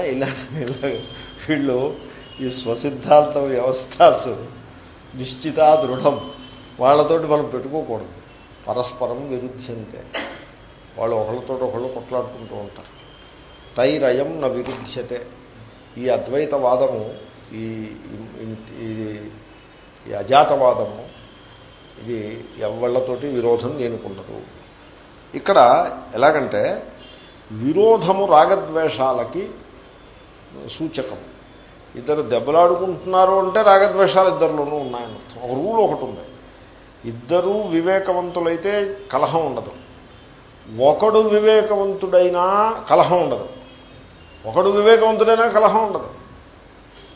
S1: ఇలా ఇలా వీళ్ళు ఈ స్వసిద్ధాంత వ్యవస్థాసు నిశ్చిత దృఢం. వాళ్ళతోటి మనం పెట్టుకోకూడదు. పరస్పరం విరుద్ధ్యంతే వాళ్ళు ఒకళ్ళతో ఒకళ్ళు కొట్లాడుకుంటూ ఉంటారు. తైరయం న విరుద్ధ్యతే ఈ అద్వైతవాదము ఈ ఈ అజాతవాదము ఇది ఎవళ్ళతోటి విరోధం దేనికుండదు ఇక్కడ ఎలాగంటే విరోధము రాగద్వేషాలకి సూచకం. ఇద్దరు దెబ్బలాడుకుంటున్నారు అంటే రాగద్వేషాలు ఇద్దరిలోనూ ఉన్నాయని అర్థం. ఒక రూల్ ఒకటి ఉంది. ఇద్దరూ వివేకవంతులైతే కలహం ఉండదు. ఒకడు వివేకవంతుడైనా కలహం ఉండదు. ఒకడు వివేకవంతుడైనా కలహం ఉండదు.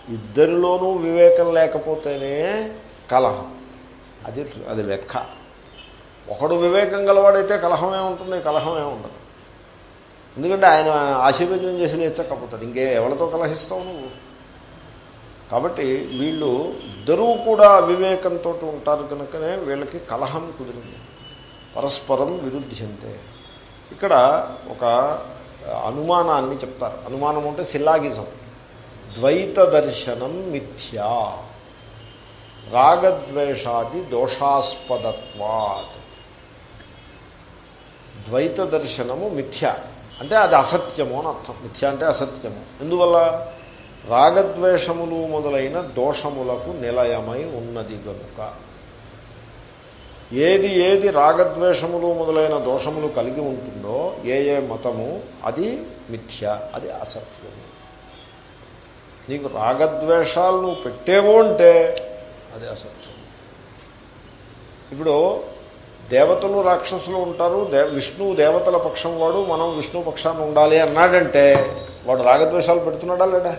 S1: ఇద్దరిలోనూ వివేకం లేకపోతేనే కలహం. అది అది లెక్క. ఒకడు వివేకం గలవాడైతే కలహమే ఉంటుంది కలహమే ఉండదు. ఎందుకంటే ఆయన ఆశీర్వచనం చేసి నేర్చకపోతాడు. ఇంకే ఎవరితో కలహిస్తావు నువ్వు? కాబట్టి వీళ్ళు ఇద్దరూ కూడా వివేకంతో ఉంటారు కనుకనే వీళ్ళకి కలహం కుదిరింది. పరస్పరం విరుద్ధింతే ఇక్కడ ఒక అనుమానాన్ని చెప్తారు. అనుమానం అంటే సిల్లాగిజం ద్వైత దర్శనం మిథ్యా. రాగద్వేషాది దోషాస్పదత్వాత్. ద్వైత దర్శనము మిథ్య. అంటే అది అసత్యము అని అర్థం. మిథ్య అంటే అసత్యము. ఎందువల్ల? రాగద్వేషములు మొదలైన దోషములకు నిలయమై ఉన్నది కనుక ఏది ఏది రాగద్వేషములు మొదలైన దోషములు కలిగి ఉంటుందో ఏ ఏ మతము అది మిథ్య అది అసత్యము. నీకు రాగద్వేషాలు నువ్వు పెట్టేవో అంటే అది అసత్యం ఇప్పుడు దేవతలు రాక్షసులు ఉంటారు దే విష్ణువు దేవతల పక్షం వాడు మనం విష్ణు పక్షాన్ని ఉండాలి అన్నాడంటే వాడు రాగద్వేషాలు పెడుతున్నాడా లేడా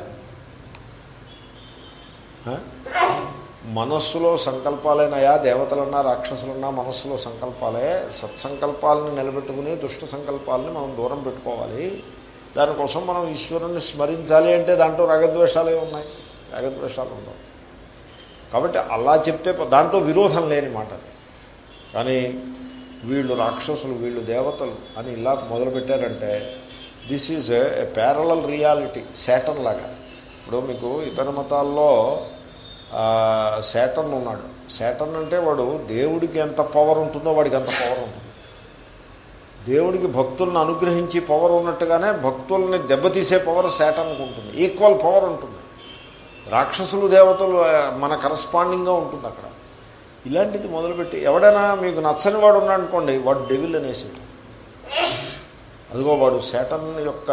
S1: మనస్సులో సంకల్పాలేనయా దేవతలన్నా రాక్షసులన్నా మనస్సులో సంకల్పాలే సత్సంకల్పాలని నిలబెట్టుకుని దుష్ట సంకల్పాలని మనం దూరం పెట్టుకోవాలి. దానికోసం మనం ఈశ్వరుణ్ణి స్మరించాలి అంటే దాంట్లో రాగద్వేషాలే ఉన్నాయి. రాగద్వేషాలు ఉండవు. కాబట్టి అలా చెప్తే దాంట్లో విరోధం లేని మాట కానీ వీళ్ళు రాక్షసులు వీళ్ళు దేవతలు అని ఇలా మొదలుపెట్టారంటే this is a parallel reality Satan లాగా. ఇప్పుడు మీకు ఇతర మతాల్లో శాటన్ ఉన్నాడు. శాటన్ అంటే వాడు దేవుడికి ఎంత పవర్ ఉంటుందో వాడికి అంత పవర్ ఉంటుంది. దేవుడికి భక్తులను అనుగ్రహించి పవర్ ఉన్నట్టుగానే భక్తుల్ని దెబ్బతీసే పవర్ శాటన్కి ఉంటుంది. ఈక్వల్ పవర్ ఉంటుంది. రాక్షసులు దేవతలు మన కరస్పాండింగ్గా ఉంటుంది అక్కడ. ఇలాంటిది మొదలుపెట్టి ఎవడైనా మీకు నచ్చని వాడు ఉన్నాడు అనుకోండి వాడు డెవిల్ అనేసాడు అదిగో వాడు శాటన్ యొక్క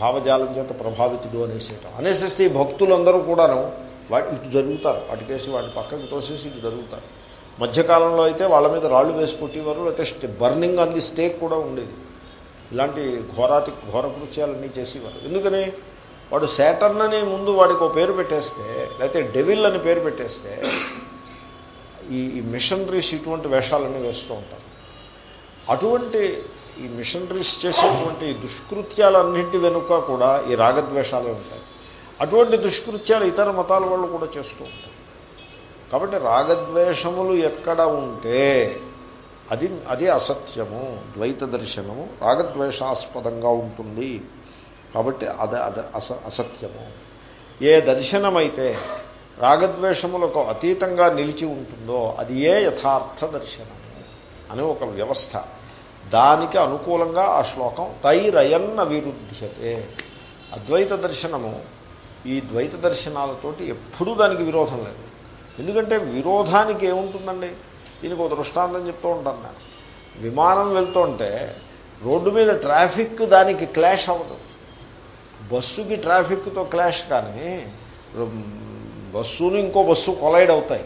S1: భావజాలం చేత ప్రభావితుడు అనేసేయటం. అనేసేస్తే ఈ భక్తులందరూ కూడాను వాటి ఇటు జరుగుతారు. వాటికేసి వాటి పక్కకి తోసేసి ఇటు జరుగుతారు. మధ్యకాలంలో అయితే వాళ్ళ మీద రాళ్ళు వేసి కొట్టేవారు లేకపోతే బర్నింగ్ అంది స్టేక్ కూడా ఉండేది. ఇలాంటి ఘోరాతి ఘోర కృత్యాలన్నీ చేసేవారు. ఎందుకని? వాడు శాటర్న్ అని ముందు వాడికి ఒక పేరు పెట్టేస్తే లేకపోతే డెవిల్ అని పేరు పెట్టేస్తే ఈ ఈ మిషనరీస్ ఇటువంటి వేషాలన్నీ వేస్తూ ఉంటారు. అటువంటి ఈ మిషనరీస్ చేసేటువంటి దుష్కృత్యాలన్నింటి వెనుక కూడా ఈ రాగద్వేషాలే ఉంటాయి. అటువంటి దుష్కృత్యాలు ఇతర మతాల వాళ్ళు కూడా చేస్తూ ఉంటారు. కాబట్టి రాగద్వేషములు ఎక్కడ ఉంటే అది అది అసత్యము ద్వైత దర్శనము రాగద్వేషాస్పదంగా ఉంటుంది. కాబట్టి అది అద అస అసత్యము. ఏ దర్శనమైతే రాగద్వేషములకు అతీతంగా నిలిచి ఉంటుందో అది ఏ యథార్థ దర్శనము అనే ఒక వ్యవస్థ. దానికి అనుకూలంగా ఆ శ్లోకం తైరయన్న విరుద్ధ్యతే అద్వైత దర్శనము ఈ ద్వైత దర్శనాలతోటి ఎప్పుడూ దానికి విరోధం లేదు. ఎందుకంటే విరోధానికి ఏముంటుందండి? దీనికి ఒక దృష్టాంతం చెప్తూ ఉంటాను నేను. విమానం వెళ్తుంటే రోడ్డు మీద ట్రాఫిక్ దానికి క్లాష్ అవ్వదు. బస్సుకి ట్రాఫిక్తో క్లాష్ కానీ బస్సును ఇంకో బస్సు కొలైడ్ అవుతాయి.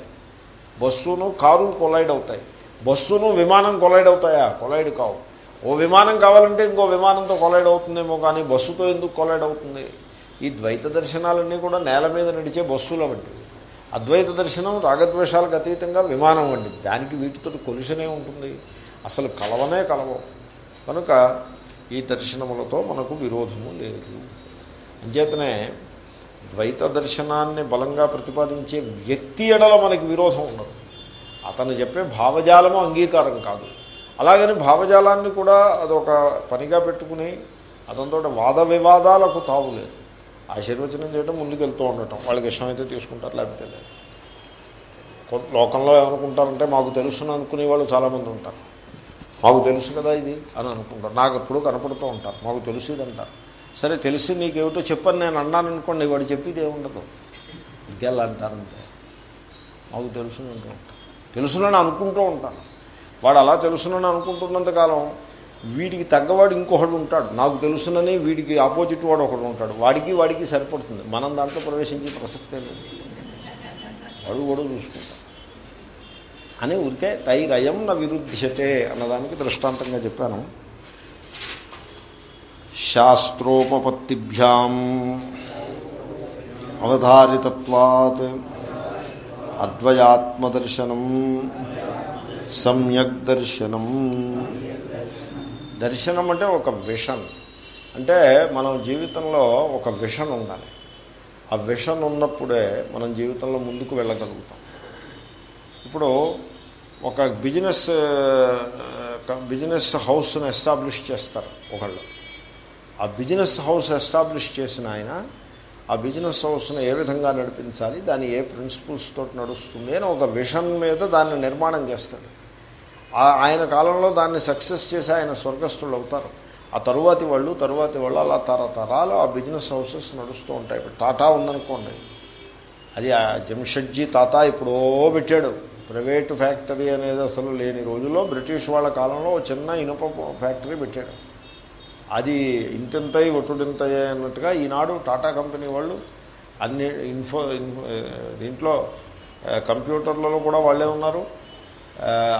S1: బస్సును కారు కొలైడ్ అవుతాయి. బస్సును విమానం కొలైడ్ అవుతాయా? కొలైడ్ కావు. ఓ విమానం కావాలంటే ఇంకో విమానంతో కొలైడ్ అవుతుందేమో కానీ బస్సుతో ఎందుకు కొలైడ్ అవుతుంది? ఈ ద్వైత దర్శనాలన్నీ కూడా నేల మీద నడిచే బస్సుల వంటివి. అద్వైత దర్శనం రాగద్వేషాలకు అతీతంగా విమానం వంటిది. దానికి వీటితో కొలుషనే ఉంటుంది. అసలు కలవనే కలవం కనుక ఈ దర్శనములతో మనకు విరోధము లేదు. అంచేతనే ద్వైత దర్శనాన్ని బలంగా ప్రతిపాదించే వ్యక్తి ఎడల మనకి విరోధం ఉండదు. అతను చెప్పే భావజాలము అంగీకారం కాదు. అలాగని భావజాలాన్ని కూడా అదొక పనిగా పెట్టుకుని అతనితో వాద వివాదాలకు తావులేదు ఆశీర్వచనం చేయడం ముందుకెళ్తూ ఉండటం. వాళ్ళకి ఇష్టమైతే తీసుకుంటారు లేకపోతే లేదు. లోకంలో ఏమనుకుంటారంటే మాకు తెలుసును అనుకునే వాళ్ళు చాలామంది ఉంటారు. మాకు తెలుసు కదా ఇది అని అనుకుంటారు. నాకు ఎప్పుడూ కనపడుతూ ఉంటారు. మాకు తెలుసు ఇది సరే తెలిసి నీకేమిటో చెప్పని నేను అన్నాను అనుకోండి వాడు చెప్పేది ఏముండదు. ఇదేలా అంటారంటే మాకు తెలుసును అంటూ తెలుసునని అనుకుంటూ ఉంటాను వాడు అలా తెలుసునని అనుకుంటున్నంతకాలం వీడికి తగ్గవాడు ఇంకొకడు ఉంటాడు. నాకు తెలుసునని వీడికి ఆపోజిట్ వాడు ఒకడు ఉంటాడు. వాడికి వాడికి సరిపడుతుంది. మనం దాంట్లో ప్రవేశించే ప్రసక్తే లేదు. వాడు కూడా చూసుకుంటాం. అని ఊరికే తైరయం నా విరుద్ధ్యతే అన్నదానికి దృష్టాంతంగా చెప్పాను. శాస్త్రోపపత్తిభ్యాం అవధారితత్వాత్ అద్వయాత్మదర్శనం సమ్యక్ దర్శనం. దర్శనం అంటే ఒక విషన్. అంటే మనం జీవితంలో ఒక విషన్ ఉండాలి. ఆ విషన్ ఉన్నప్పుడే మనం జీవితంలో ముందుకు వెళ్ళగలుగుతాం. ఇప్పుడు ఒక బిజినెస్ బిజినెస్ హౌస్ను ఎస్టాబ్లిష్ చేస్తారు ఒకళ్ళు. ఆ బిజినెస్ హౌస్ ఎస్టాబ్లిష్ చేసిన ఆయన ఆ బిజినెస్ హౌస్ను ఏ విధంగా నడిపించాలి దాన్ని ఏ ప్రిన్సిపల్స్ తోటి నడుస్తుంది అని ఒక విషన్ మీద దాన్ని నిర్మాణం చేస్తాడు. ఆ- ఆయన కాలంలో దాన్ని సక్సెస్ చేసి ఆయన స్వర్గస్థులు అవుతారు. ఆ తరువాతి వాళ్ళు తరువాతి వాళ్ళు అలా తరతరాలు ఆ బిజినెస్ హౌసెస్ నడుస్తూ ఉంటాయి. ఇప్పుడు టాటా ఉందనుకోండి అది ఆ జంషెడ్జీ తాతా ఇప్పుడో పెట్టాడు. ప్రైవేటు ఫ్యాక్టరీ అనేది అసలు లేని రోజుల్లో బ్రిటిష్ వాళ్ళ కాలంలో చిన్న ఇనుప ఫ్యాక్టరీ పెట్టాడు. అది ఇంతింతయి ఒట్టుడింతయ్య అన్నట్టుగా ఈనాడు టాటా కంపెనీ వాళ్ళు అన్ని ఇన్ఫో దీంట్లో కంప్యూటర్లలో కూడా వాళ్ళే ఉన్నారు.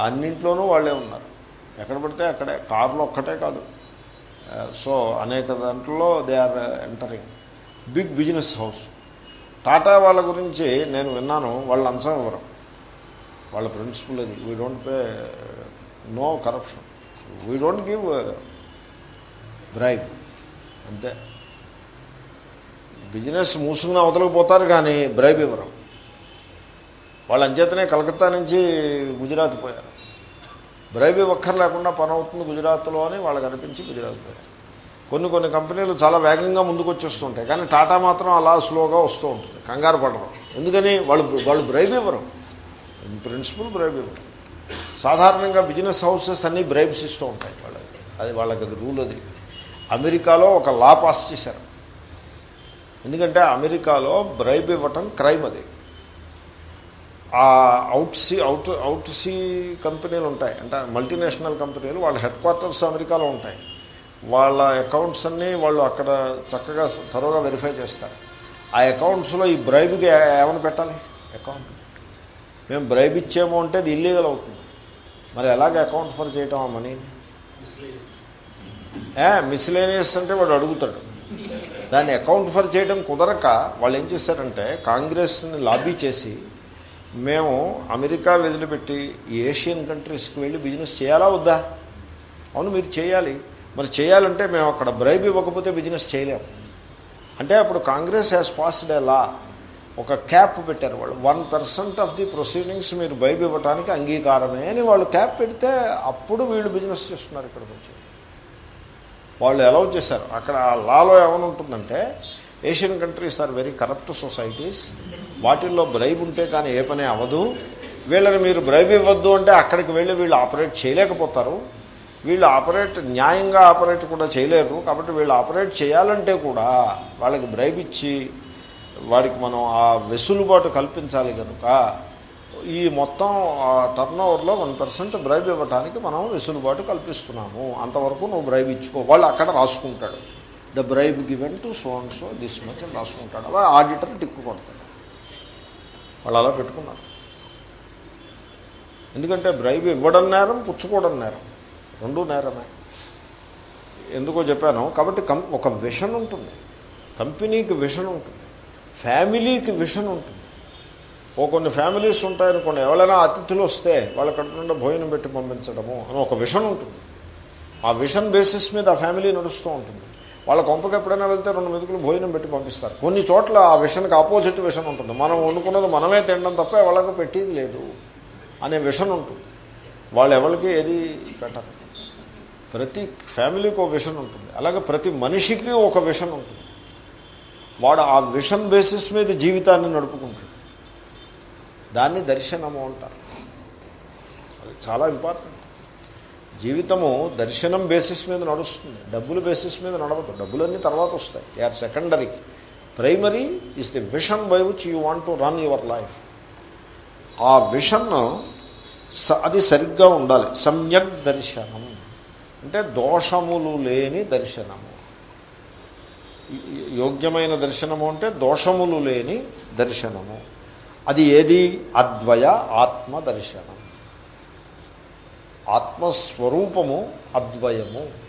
S1: అన్నింట్లోనూ వాళ్ళే ఉన్నారు. ఎక్కడ పడితే అక్కడే. కార్లు ఒక్కటే కాదు. సో అనేక దాంట్లో they are entering big business house. Tata వాళ్ళ గురించి నేను విన్నాను. వాళ్ళ అంశం ఇవ్వరు వాళ్ళ ప్రిన్సిపల్ అది. We don't pay no corruption we don't give bribe అంతే. బిజినెస్ మూసుకుని అవతలకపోతారు కానీ బ్రైబ్ ఇవ్వరు. వాళ్ళు అంచేతనే కలకత్తా నుంచి గుజరాత్ పోయారు. బ్రైబ్ ఒక్కరు లేకుండా పని అవుతుంది గుజరాత్లో అని వాళ్ళకి అనిపించి గుజరాత్ పోయారు. కొన్ని కొన్ని కంపెనీలు చాలా వేగంగా ముందుకు వచ్చేస్తుంటాయి కానీ టాటా మాత్రం అలా స్లోగా వస్తూ ఉంటుంది కంగారు పడరు. ఎందుకని? వాళ్ళు వాళ్ళు బ్రైబ్ ఇవ్వరు. ప్రిన్సిపల్ బ్రైబ్ ఇవ్వరు. సాధారణంగా బిజినెస్ హౌసెస్ అన్నీ బ్రైబ్స్ ఇస్తూ ఉంటాయి వాళ్ళకి. అది వాళ్ళకి రూల్ అది. అమెరికాలో ఒక లా పాస్ చేశారు. ఎందుకంటే అమెరికాలో బ్రైబ్ ఇవ్వటం క్రైమ్ అది. ఆ out see out out see కంపెనీలు ఉంటాయి. అంటే మల్టీనేషనల్ కంపెనీలు వాళ్ళ హెడ్ క్వార్టర్స్ అమెరికాలో ఉంటాయి. వాళ్ళ అకౌంట్స్ అన్నీ వాళ్ళు అక్కడ చక్కగా త్వరగా వెరిఫై చేస్తారు. ఆ అకౌంట్స్లో ఈ బ్రైబ్కి ఏమైనా పెట్టాలి? అకౌంట్. మేము బ్రైబ్ ఇచ్చేమో అంటే అది ఇల్లీగల్ అవుతుంది. మరి ఎలాగ అకౌంట్ ఫర్ చేయటం ఆ మనీని? మిస్లేనియస్ అంటే వాడు అడుగుతాడు. దాన్ని అకౌంట్ ఫర్ చేయడం కుదరక వాళ్ళు ఏం చేశారంటే కాంగ్రెస్ని లాబీ చేసి మేము అమెరికా వదిలిపెట్టి ఏషియన్ కంట్రీస్కి వెళ్ళి బిజినెస్ చేయాలా వద్దా? అవును మీరు చేయాలి. మరి చేయాలంటే మేము అక్కడ బ్రైబ్ ఇవ్వకపోతే బిజినెస్ చేయలేము అంటే అప్పుడు Congress has passed a law ఒక క్యాప్ పెట్టారు వాళ్ళు. One percent of the proceedings మీరు బైబ్ ఇవ్వడానికి అంగీకారమే అని వాళ్ళు క్యాప్ పెడితే అప్పుడు వీళ్ళు బిజినెస్ చేస్తున్నారు ఇక్కడికి వచ్చి. వాళ్ళు అలౌ చేశారు. అక్కడ ఆ లాలో ఏమనుంటుందంటే Asian countries are very corrupt societies వాటిల్లో బ్రైబ్ ఉంటే కానీ ఏ పని అవ్వదు. వీళ్ళని మీరు బ్రైబ్ ఇవ్వద్దు అంటే అక్కడికి వెళ్ళి వీళ్ళు ఆపరేట్ చేయలేకపోతారు. వీళ్ళు ఆపరేట్ న్యాయంగా ఆపరేట్ కూడా చేయలేరు. కాబట్టి వీళ్ళు ఆపరేట్ చేయాలంటే కూడా వాళ్ళకి బ్రైబ్ ఇచ్చి వాడికి మనం ఆ వెసులుబాటు కల్పించాలి కనుక ఈ మొత్తం టర్న్ ఓవర్లో వన్ పర్సెంట్ బ్రైబ్ ఇవ్వటానికి మనం వెసులుబాటు కల్పిస్తున్నాము. అంతవరకు నువ్వు బ్రైబ్ ఇచ్చుకో. వాళ్ళు అక్కడ రాసుకుంటాడు. The bribe given to so and so this much అని రాసుకుంటాడు. అలా ఆడిటర్ టిక్కు కొడతాడు. వాళ్ళు అలా పెట్టుకున్నారు. ఎందుకంటే బ్రైబ్ ఇవ్వడం నేరం పుచ్చుకోవడం నేరం. రెండూ నేరమే. ఎందుకో చెప్పాను. కాబట్టి కం ఒక విషన్ ఉంటుంది. కంపెనీకి విషన్ ఉంటుంది. ఫ్యామిలీకి విషన్ ఉంటుంది. ఓ కొన్ని ఫ్యామిలీస్ ఉంటాయనుకోండి ఎవరైనా అతిథులు వస్తే వాళ్ళ కడుపుకుండా భోజనం పెట్టి పంపించడము అని ఒక విషన్ ఉంటుంది. ఆ విషన్ బేసిస్ మీద ఆ ఫ్యామిలీ నడుస్తూ ఉంటుంది. వాళ్ళ కొంపకి ఎప్పుడైనా వెళ్తే రెండు మెతుకులు భోజనం పెట్టి పంపిస్తారు. కొన్ని చోట్ల ఆ విషన్కి ఆపోజిట్ విషన్ ఉంటుంది. మనం వండుకున్నది మనమే తినడం తప్ప ఎవరికి పెట్టేది లేదు అనే విషన్ ఉంటుంది. వాళ్ళు ఎవరికి ఏది పెట్టరు. ప్రతి ఫ్యామిలీకి ఒక విషన్ ఉంటుంది. అలాగే ప్రతి మనిషికి ఒక విషన్ ఉంటుంది. వాడు ఆ విషన్ బేసిస్ మీద జీవితాన్ని నడుపుకుంటాడు. దాన్ని దర్శనము అంటారు. అది చాలా ఇంపార్టెంట్ జీవితము దర్శనం బేసిస్ మీద నడుస్తుంది. డబ్బుల బేసిస్ మీద నడవదు. డబ్బులన్నీ తర్వాత వస్తాయి. They are secondary primary is the vision by which you want to run your life ఆ విషన్ అది సరిగ్గా ఉండాలి. సమ్యక్ దర్శనం. అంటే దోషములు లేని దర్శనము. యోగ్యమైన దర్శనము అంటే దోషములు లేని దర్శనము. అది ఏది? అద్వయ ఆత్మ దర్శనం ఆత్మస్వరూపము అద్వయము.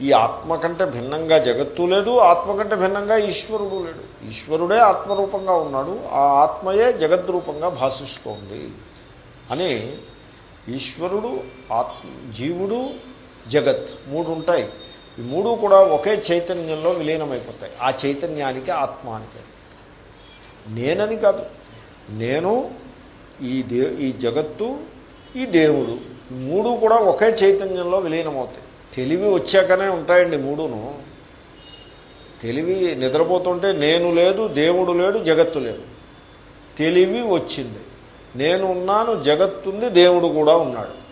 S1: ఈ ఆత్మ కంటే భిన్నంగా జగత్తు లేదు ఆత్మ కంటే భిన్నంగా ఈశ్వరుడు లేడు. ఈశ్వరుడే ఆత్మరూపంగా ఉన్నాడు ఆ ఆత్మయే జగద్రూపంగా భాషిస్తోంది అని ఈశ్వరుడు ఆత్మ జీవుడు జగత్ మూడు ఉంటాయి. ఈ మూడు కూడా ఒకే చైతన్యంలో విలీనమైపోతాయి. ఆ చైతన్యానికి ఆత్మ అని నేనని కాదు. నేను ఈ దే ఈ జగత్తు ఈ దేవుడు మూడు కూడా ఒకే చైతన్యంలో విలీనమవుతాయి. తెలివి వచ్చాకనే ఉంటాయండి మూడును. తెలివి నిద్రపోతుంటే నేను లేదు దేవుడు లేడు జగత్తు లేదు. తెలివి వచ్చింది. నేను ఉన్నాను జగత్తుంది దేవుడు కూడా ఉన్నాడు.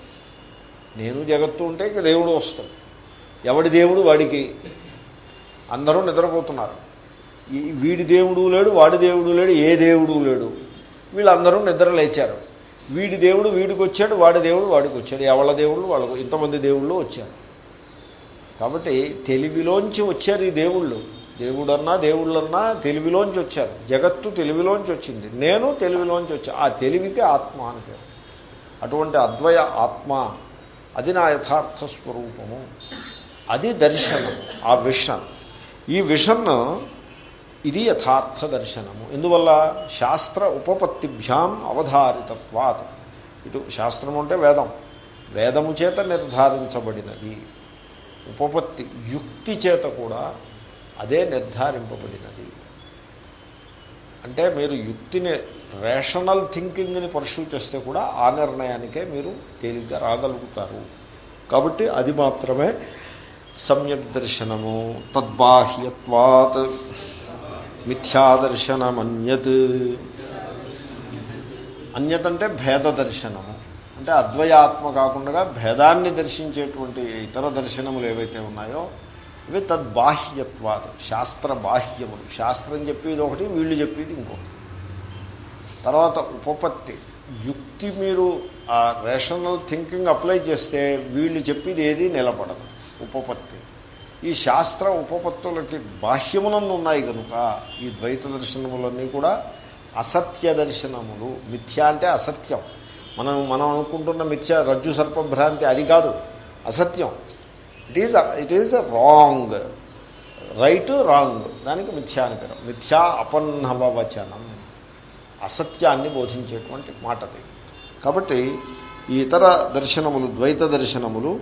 S1: నేను జగత్తు ఉంటే ఇక దేవుడు వస్తాడు. ఎవడి దేవుడు? వాడికి. అందరూ నిద్రపోతున్నారు. ఈ వీడి దేవుడు లేడు వాడి దేవుడు లేడు ఏ దేవుడు లేడు? వీళ్ళందరూ నిద్ర లేచారు. వీడి దేవుడు వీడికి వచ్చాడు వాడి దేవుడు వాడికి వచ్చాడు. ఎవళ్ళ దేవుళ్ళు? వాళ్ళకు ఇంతమంది దేవుళ్ళు వచ్చారు. కాబట్టి తెలివిలోంచి వచ్చారు ఈ దేవుళ్ళు. దేవుడన్నా దేవుళ్ళన్నా తెలివిలోంచి వచ్చారు. జగత్తు తెలివిలోంచి వచ్చింది. నేను తెలివిలోంచి వచ్చా ఆ తెలివికి ఆత్మ అని పేరు. అటువంటి అద్వయ ఆత్మ అది నా యథార్థ స్వరూపము. అది దర్శనం ఆ విషన్. ఈ విషన్ ఇది యథార్థ దర్శనము. ఎందువల్ల శాస్త్ర ఉపపత్తిభ్యాం అవధారితత్వాత్. ఇటు శాస్త్రము అంటే వేదం. వేదము చేత నిర్ధారించబడినది. ఉపపత్తి యుక్తి చేత కూడా అదే నిర్ధారింపబడినది. అంటే మీరు యుక్తిని రేషనల్ థింకింగ్ని పర్సూ చేస్తే కూడా ఆ నిర్ణయానికే మీరు తేలిగ్గా రాగలుగుతారు. కాబట్టి అది మాత్రమే సమ్యక్ దర్శనము. తద్బాహ్యత్వాత్. మిథ్యాదర్శనమన్యత్. అన్యత్ అంటే భేద దర్శనము అంటే అద్వయాత్మ కాకుండా భేదాన్ని దర్శించేటువంటి ఇతర దర్శనములు ఏవైతే ఉన్నాయో ఇవి తద్బాహ్యత్వాలు శాస్త్ర బాహ్యములు శాస్త్రం చెప్పేది ఒకటి వీళ్ళు చెప్పేది ఇంకొకటి. తర్వాత ఉపపత్తి. యుక్తి మీరు ఆ రేషనల్ థింకింగ్ అప్లై చేస్తే వీళ్ళు చెప్పేది ఏది నిలబడదు. ఉపపత్తి. ఈ శాస్త్ర ఉపపత్తులకి బాహ్యమునందు ఉన్నాయి కనుక ఈ ద్వైత దర్శనములన్నీ కూడా అసత్య దర్శనములు. మిథ్య అంటే అసత్యం. మనం మనం అనుకుంటున్న మిథ్య రజ్జు సర్పభ్రాంతి అది కాదు. అసత్యం. It is it is wrong right wrong దానికి మిథ్యా అని పేరు. మిథ్యా అపన్నవచనం అసత్యాన్ని బోధించేటువంటి మాటది. కాబట్టి ఈ ఇతర దర్శనములు ద్వైత దర్శనములు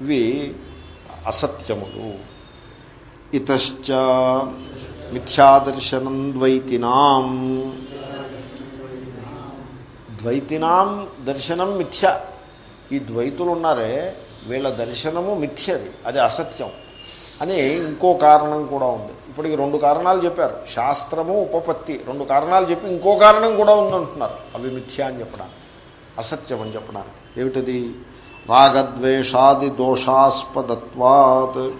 S1: ఇవి అసత్యములు. ఇతశ్చ మిథ్యాదర్శనం ద్వైతినాం. ద్వైతినాం దర్శనం మిథ్య. ఈ ద్వైతులు ఉన్నారే వీళ్ళ దర్శనము మిథ్యది అది అసత్యం. అని ఇంకో కారణం కూడా ఉంది. ఇప్పటికి రెండు కారణాలు చెప్పారు. శాస్త్రము ఉపపత్తి రెండు కారణాలు చెప్పి ఇంకో కారణం కూడా ఉందంటున్నారు. అవి మిథ్య అని చెప్పడానికి అసత్యం అని చెప్పడానికి. ఏమిటది? రాగద్వేషాది దోషాస్పదత్వాత్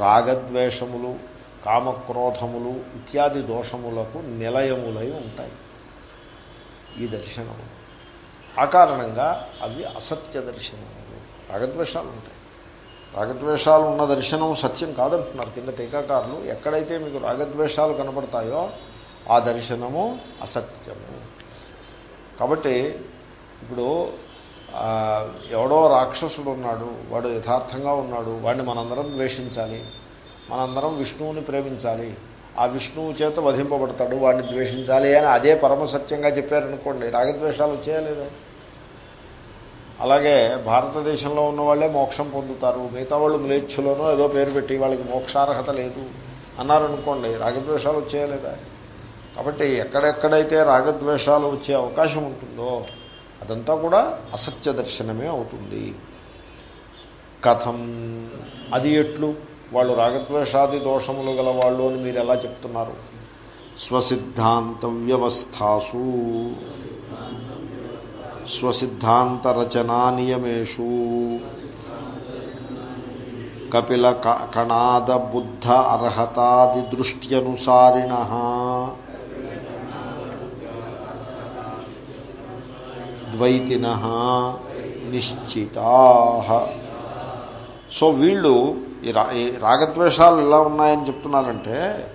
S1: రాగద్వేషములు కామక్రోధములు ఇత్యాది దోషములకు నిలయములై ఉంటాయి. ఈ దర్శనము. ఆ కారణంగా అవి అసత్య దర్శనములు. రాగద్వేషాలు ఉంటాయి రాగద్వేషాలు ఉన్న దర్శనం సత్యం కాదంటున్నారు. కింద టీకాకారులు ఎక్కడైతే మీకు రాగద్వేషాలు కనపడతాయో ఆ దర్శనము అసత్యము. కాబట్టి ఇప్పుడు ఎవడో రాక్షసుడు ఉన్నాడు వాడు యథార్థంగా ఉన్నాడు వాడిని మనందరం ద్వేషించాలి మనందరం విష్ణువుని ప్రేమించాలి ఆ విష్ణువు చేత వధింపబడతాడు వాడిని ద్వేషించాలి అని అదే పరమసత్యంగా చెప్పారనుకోండి రాగద్వేషాలు వచ్చేయలేదా అలాగే భారతదేశంలో ఉన్న వాళ్ళే మోక్షం పొందుతారు మిగతా వాళ్ళు మ్లేచ్ఛులోనో ఏదో పేరు పెట్టి వాళ్ళకి మోక్షార్హత లేదు అన్నారనుకోండి రాగద్వేషాలు వచ్చేయలేదా కాబట్టి ఎక్కడెక్కడైతే రాగద్వేషాలు వచ్చే అవకాశం ఉంటుందో అదంతా కూడా అసత్య దర్శనమే అవుతుంది. కథం. అది ఎట్లు? వాళ్ళు రాగద్వేషాది దోషములు గల వాళ్ళు అని మీరు ఎలా చెప్తున్నారు? స్వసిద్ధాంత వ్యవస్థాసు స్వసిద్ధాంత రచనా నియమేషు కపిల క- కణాద బుద్ధ అర్హతాది దృష్ట్యనుసారిణ. ద్వైతిన నిశ్చితా. సో వీళ్ళు ఈ రా ఈ రాగద్వేషాలు ఎలా ఉన్నాయని చెప్తున్నారంటే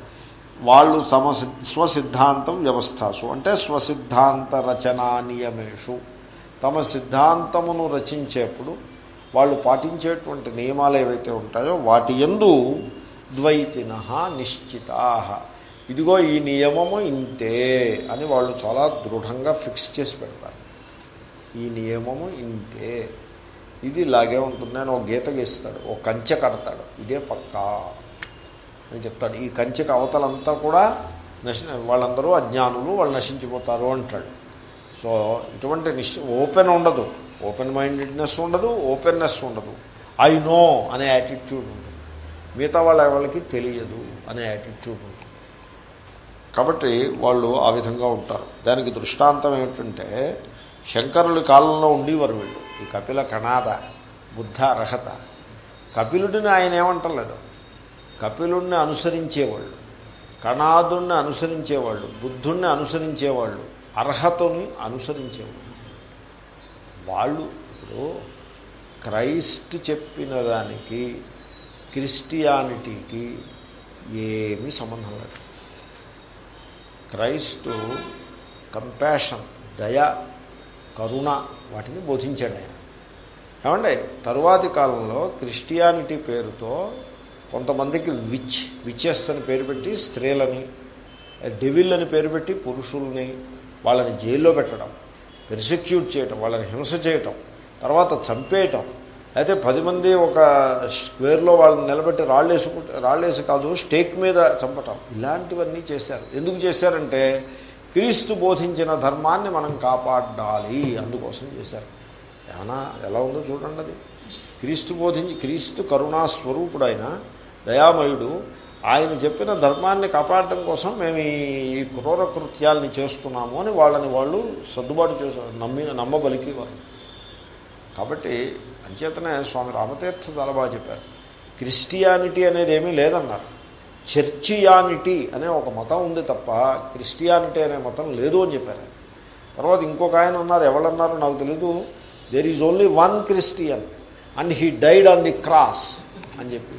S1: వాళ్ళు సమ స్వసిద్ధాంతం వ్యవస్థాసు. అంటే స్వసిద్ధాంత రచనా నియమేషు. తమ సిద్ధాంతమును రచించేప్పుడు వాళ్ళు పాటించేటువంటి నియమాలు ఏవైతే ఉంటాయో వాటి ఎందు ద్వైతిన నిశ్చితా. ఇదిగో ఈ నియమము ఇంతే అని వాళ్ళు చాలా దృఢంగా ఫిక్స్ చేసి పెడతారు. ఈ నియమము ఇంతే. ఇది ఇలాగే ఉంటుంది అని ఒక గీత గీస్తాడు ఒక కంచె కడతాడు. ఇదే పక్కా అని చెప్తాడు. ఈ కంచెకి అవతలంతా కూడా నశి వాళ్ళందరూ అజ్ఞానులు వాళ్ళు నశించిపోతారు అంటాడు. సో ఇటువంటి నిశ్చ ఓపెన్ ఉండదు. ఓపెన్ మైండెడ్నెస్ ఉండదు ఓపెన్నెస్ ఉండదు. ఐ నో అనే యాటిట్యూడ్ ఉంటుంది. మిగతా వాళ్ళ వాళ్ళకి తెలియదు అనే యాటిట్యూడ్ ఉంటుంది. కాబట్టి వాళ్ళు ఆ విధంగా ఉంటారు. దానికి దృష్టాంతం ఏమిటంటే శంకరుల కాలంలో ఉండేవారు వీళ్ళు. ఈ కపిల కణాద బుద్ధ అర్హత కపిలుడిని ఆయన ఏమంటలేదు. కపిలుడిని అనుసరించేవాళ్ళు కణాదుణ్ణి అనుసరించేవాళ్ళు బుద్ధుణ్ణి అనుసరించేవాళ్ళు అర్హతని అనుసరించేవాళ్ళు. వాళ్ళు ఇప్పుడు క్రైస్ట్ చెప్పిన దానికి క్రిస్టియానిటీకి ఏమీ సంబంధం లేదు. క్రైస్తు కంపాషన్ దయ కరుణ వాటిని బోధించాడు ఆయన. ఏమండి తరువాతి కాలంలో క్రిస్టియానిటీ పేరుతో కొంతమందికి విచ్ విచెస్ అని పేరు పెట్టి స్త్రీలని డెవిల్ అని పేరు పెట్టి పురుషుల్ని వాళ్ళని జైల్లో పెట్టడం పెర్సిక్యూట్ చేయటం వాళ్ళని హింస చేయటం తర్వాత చంపేయటం. అయితే పది మంది ఒక స్క్వేర్లో వాళ్ళని నిలబెట్టి రాళ్ళేసుకుంటే రాళ్ళేసి కాదు స్టేక్ మీద చంపటం. ఇలాంటివన్నీ చేశారు. ఎందుకు చేశారంటే క్రీస్తు బోధించిన ధర్మాన్ని మనం కాపాడాలి అందుకోసం చేశారు. ఏమన్నా ఎలా ఉందో చూడండి అది. క్రీస్తు బోధించి క్రీస్తు కరుణా స్వరూపుడు ఆయన దయామయుడు ఆయన చెప్పిన ధర్మాన్ని కాపాడటం కోసం మేము ఈ క్రూర కృత్యాలని చేస్తున్నాము అని వాళ్ళని వాళ్ళు సర్దుబాటు చేశారు నమ్మి నమ్మబలికి వారు కాబట్టి అంచేతనే స్వామి రామతీర్థ చాలా బాగా చెప్పారు. క్రిస్టియానిటీ అనేది ఏమీ లేదన్నారు. చర్చియానిటీ అనే ఒక మతం ఉంది తప్ప క్రిస్టియానిటీ అనే మతం లేదు అని చెప్పారు. తర్వాత ఇంకొక ఆయన ఉన్నారు ఎవరన్నారో నాకు తెలీదు. There is only one Christian and he died on the cross అని చెప్పి.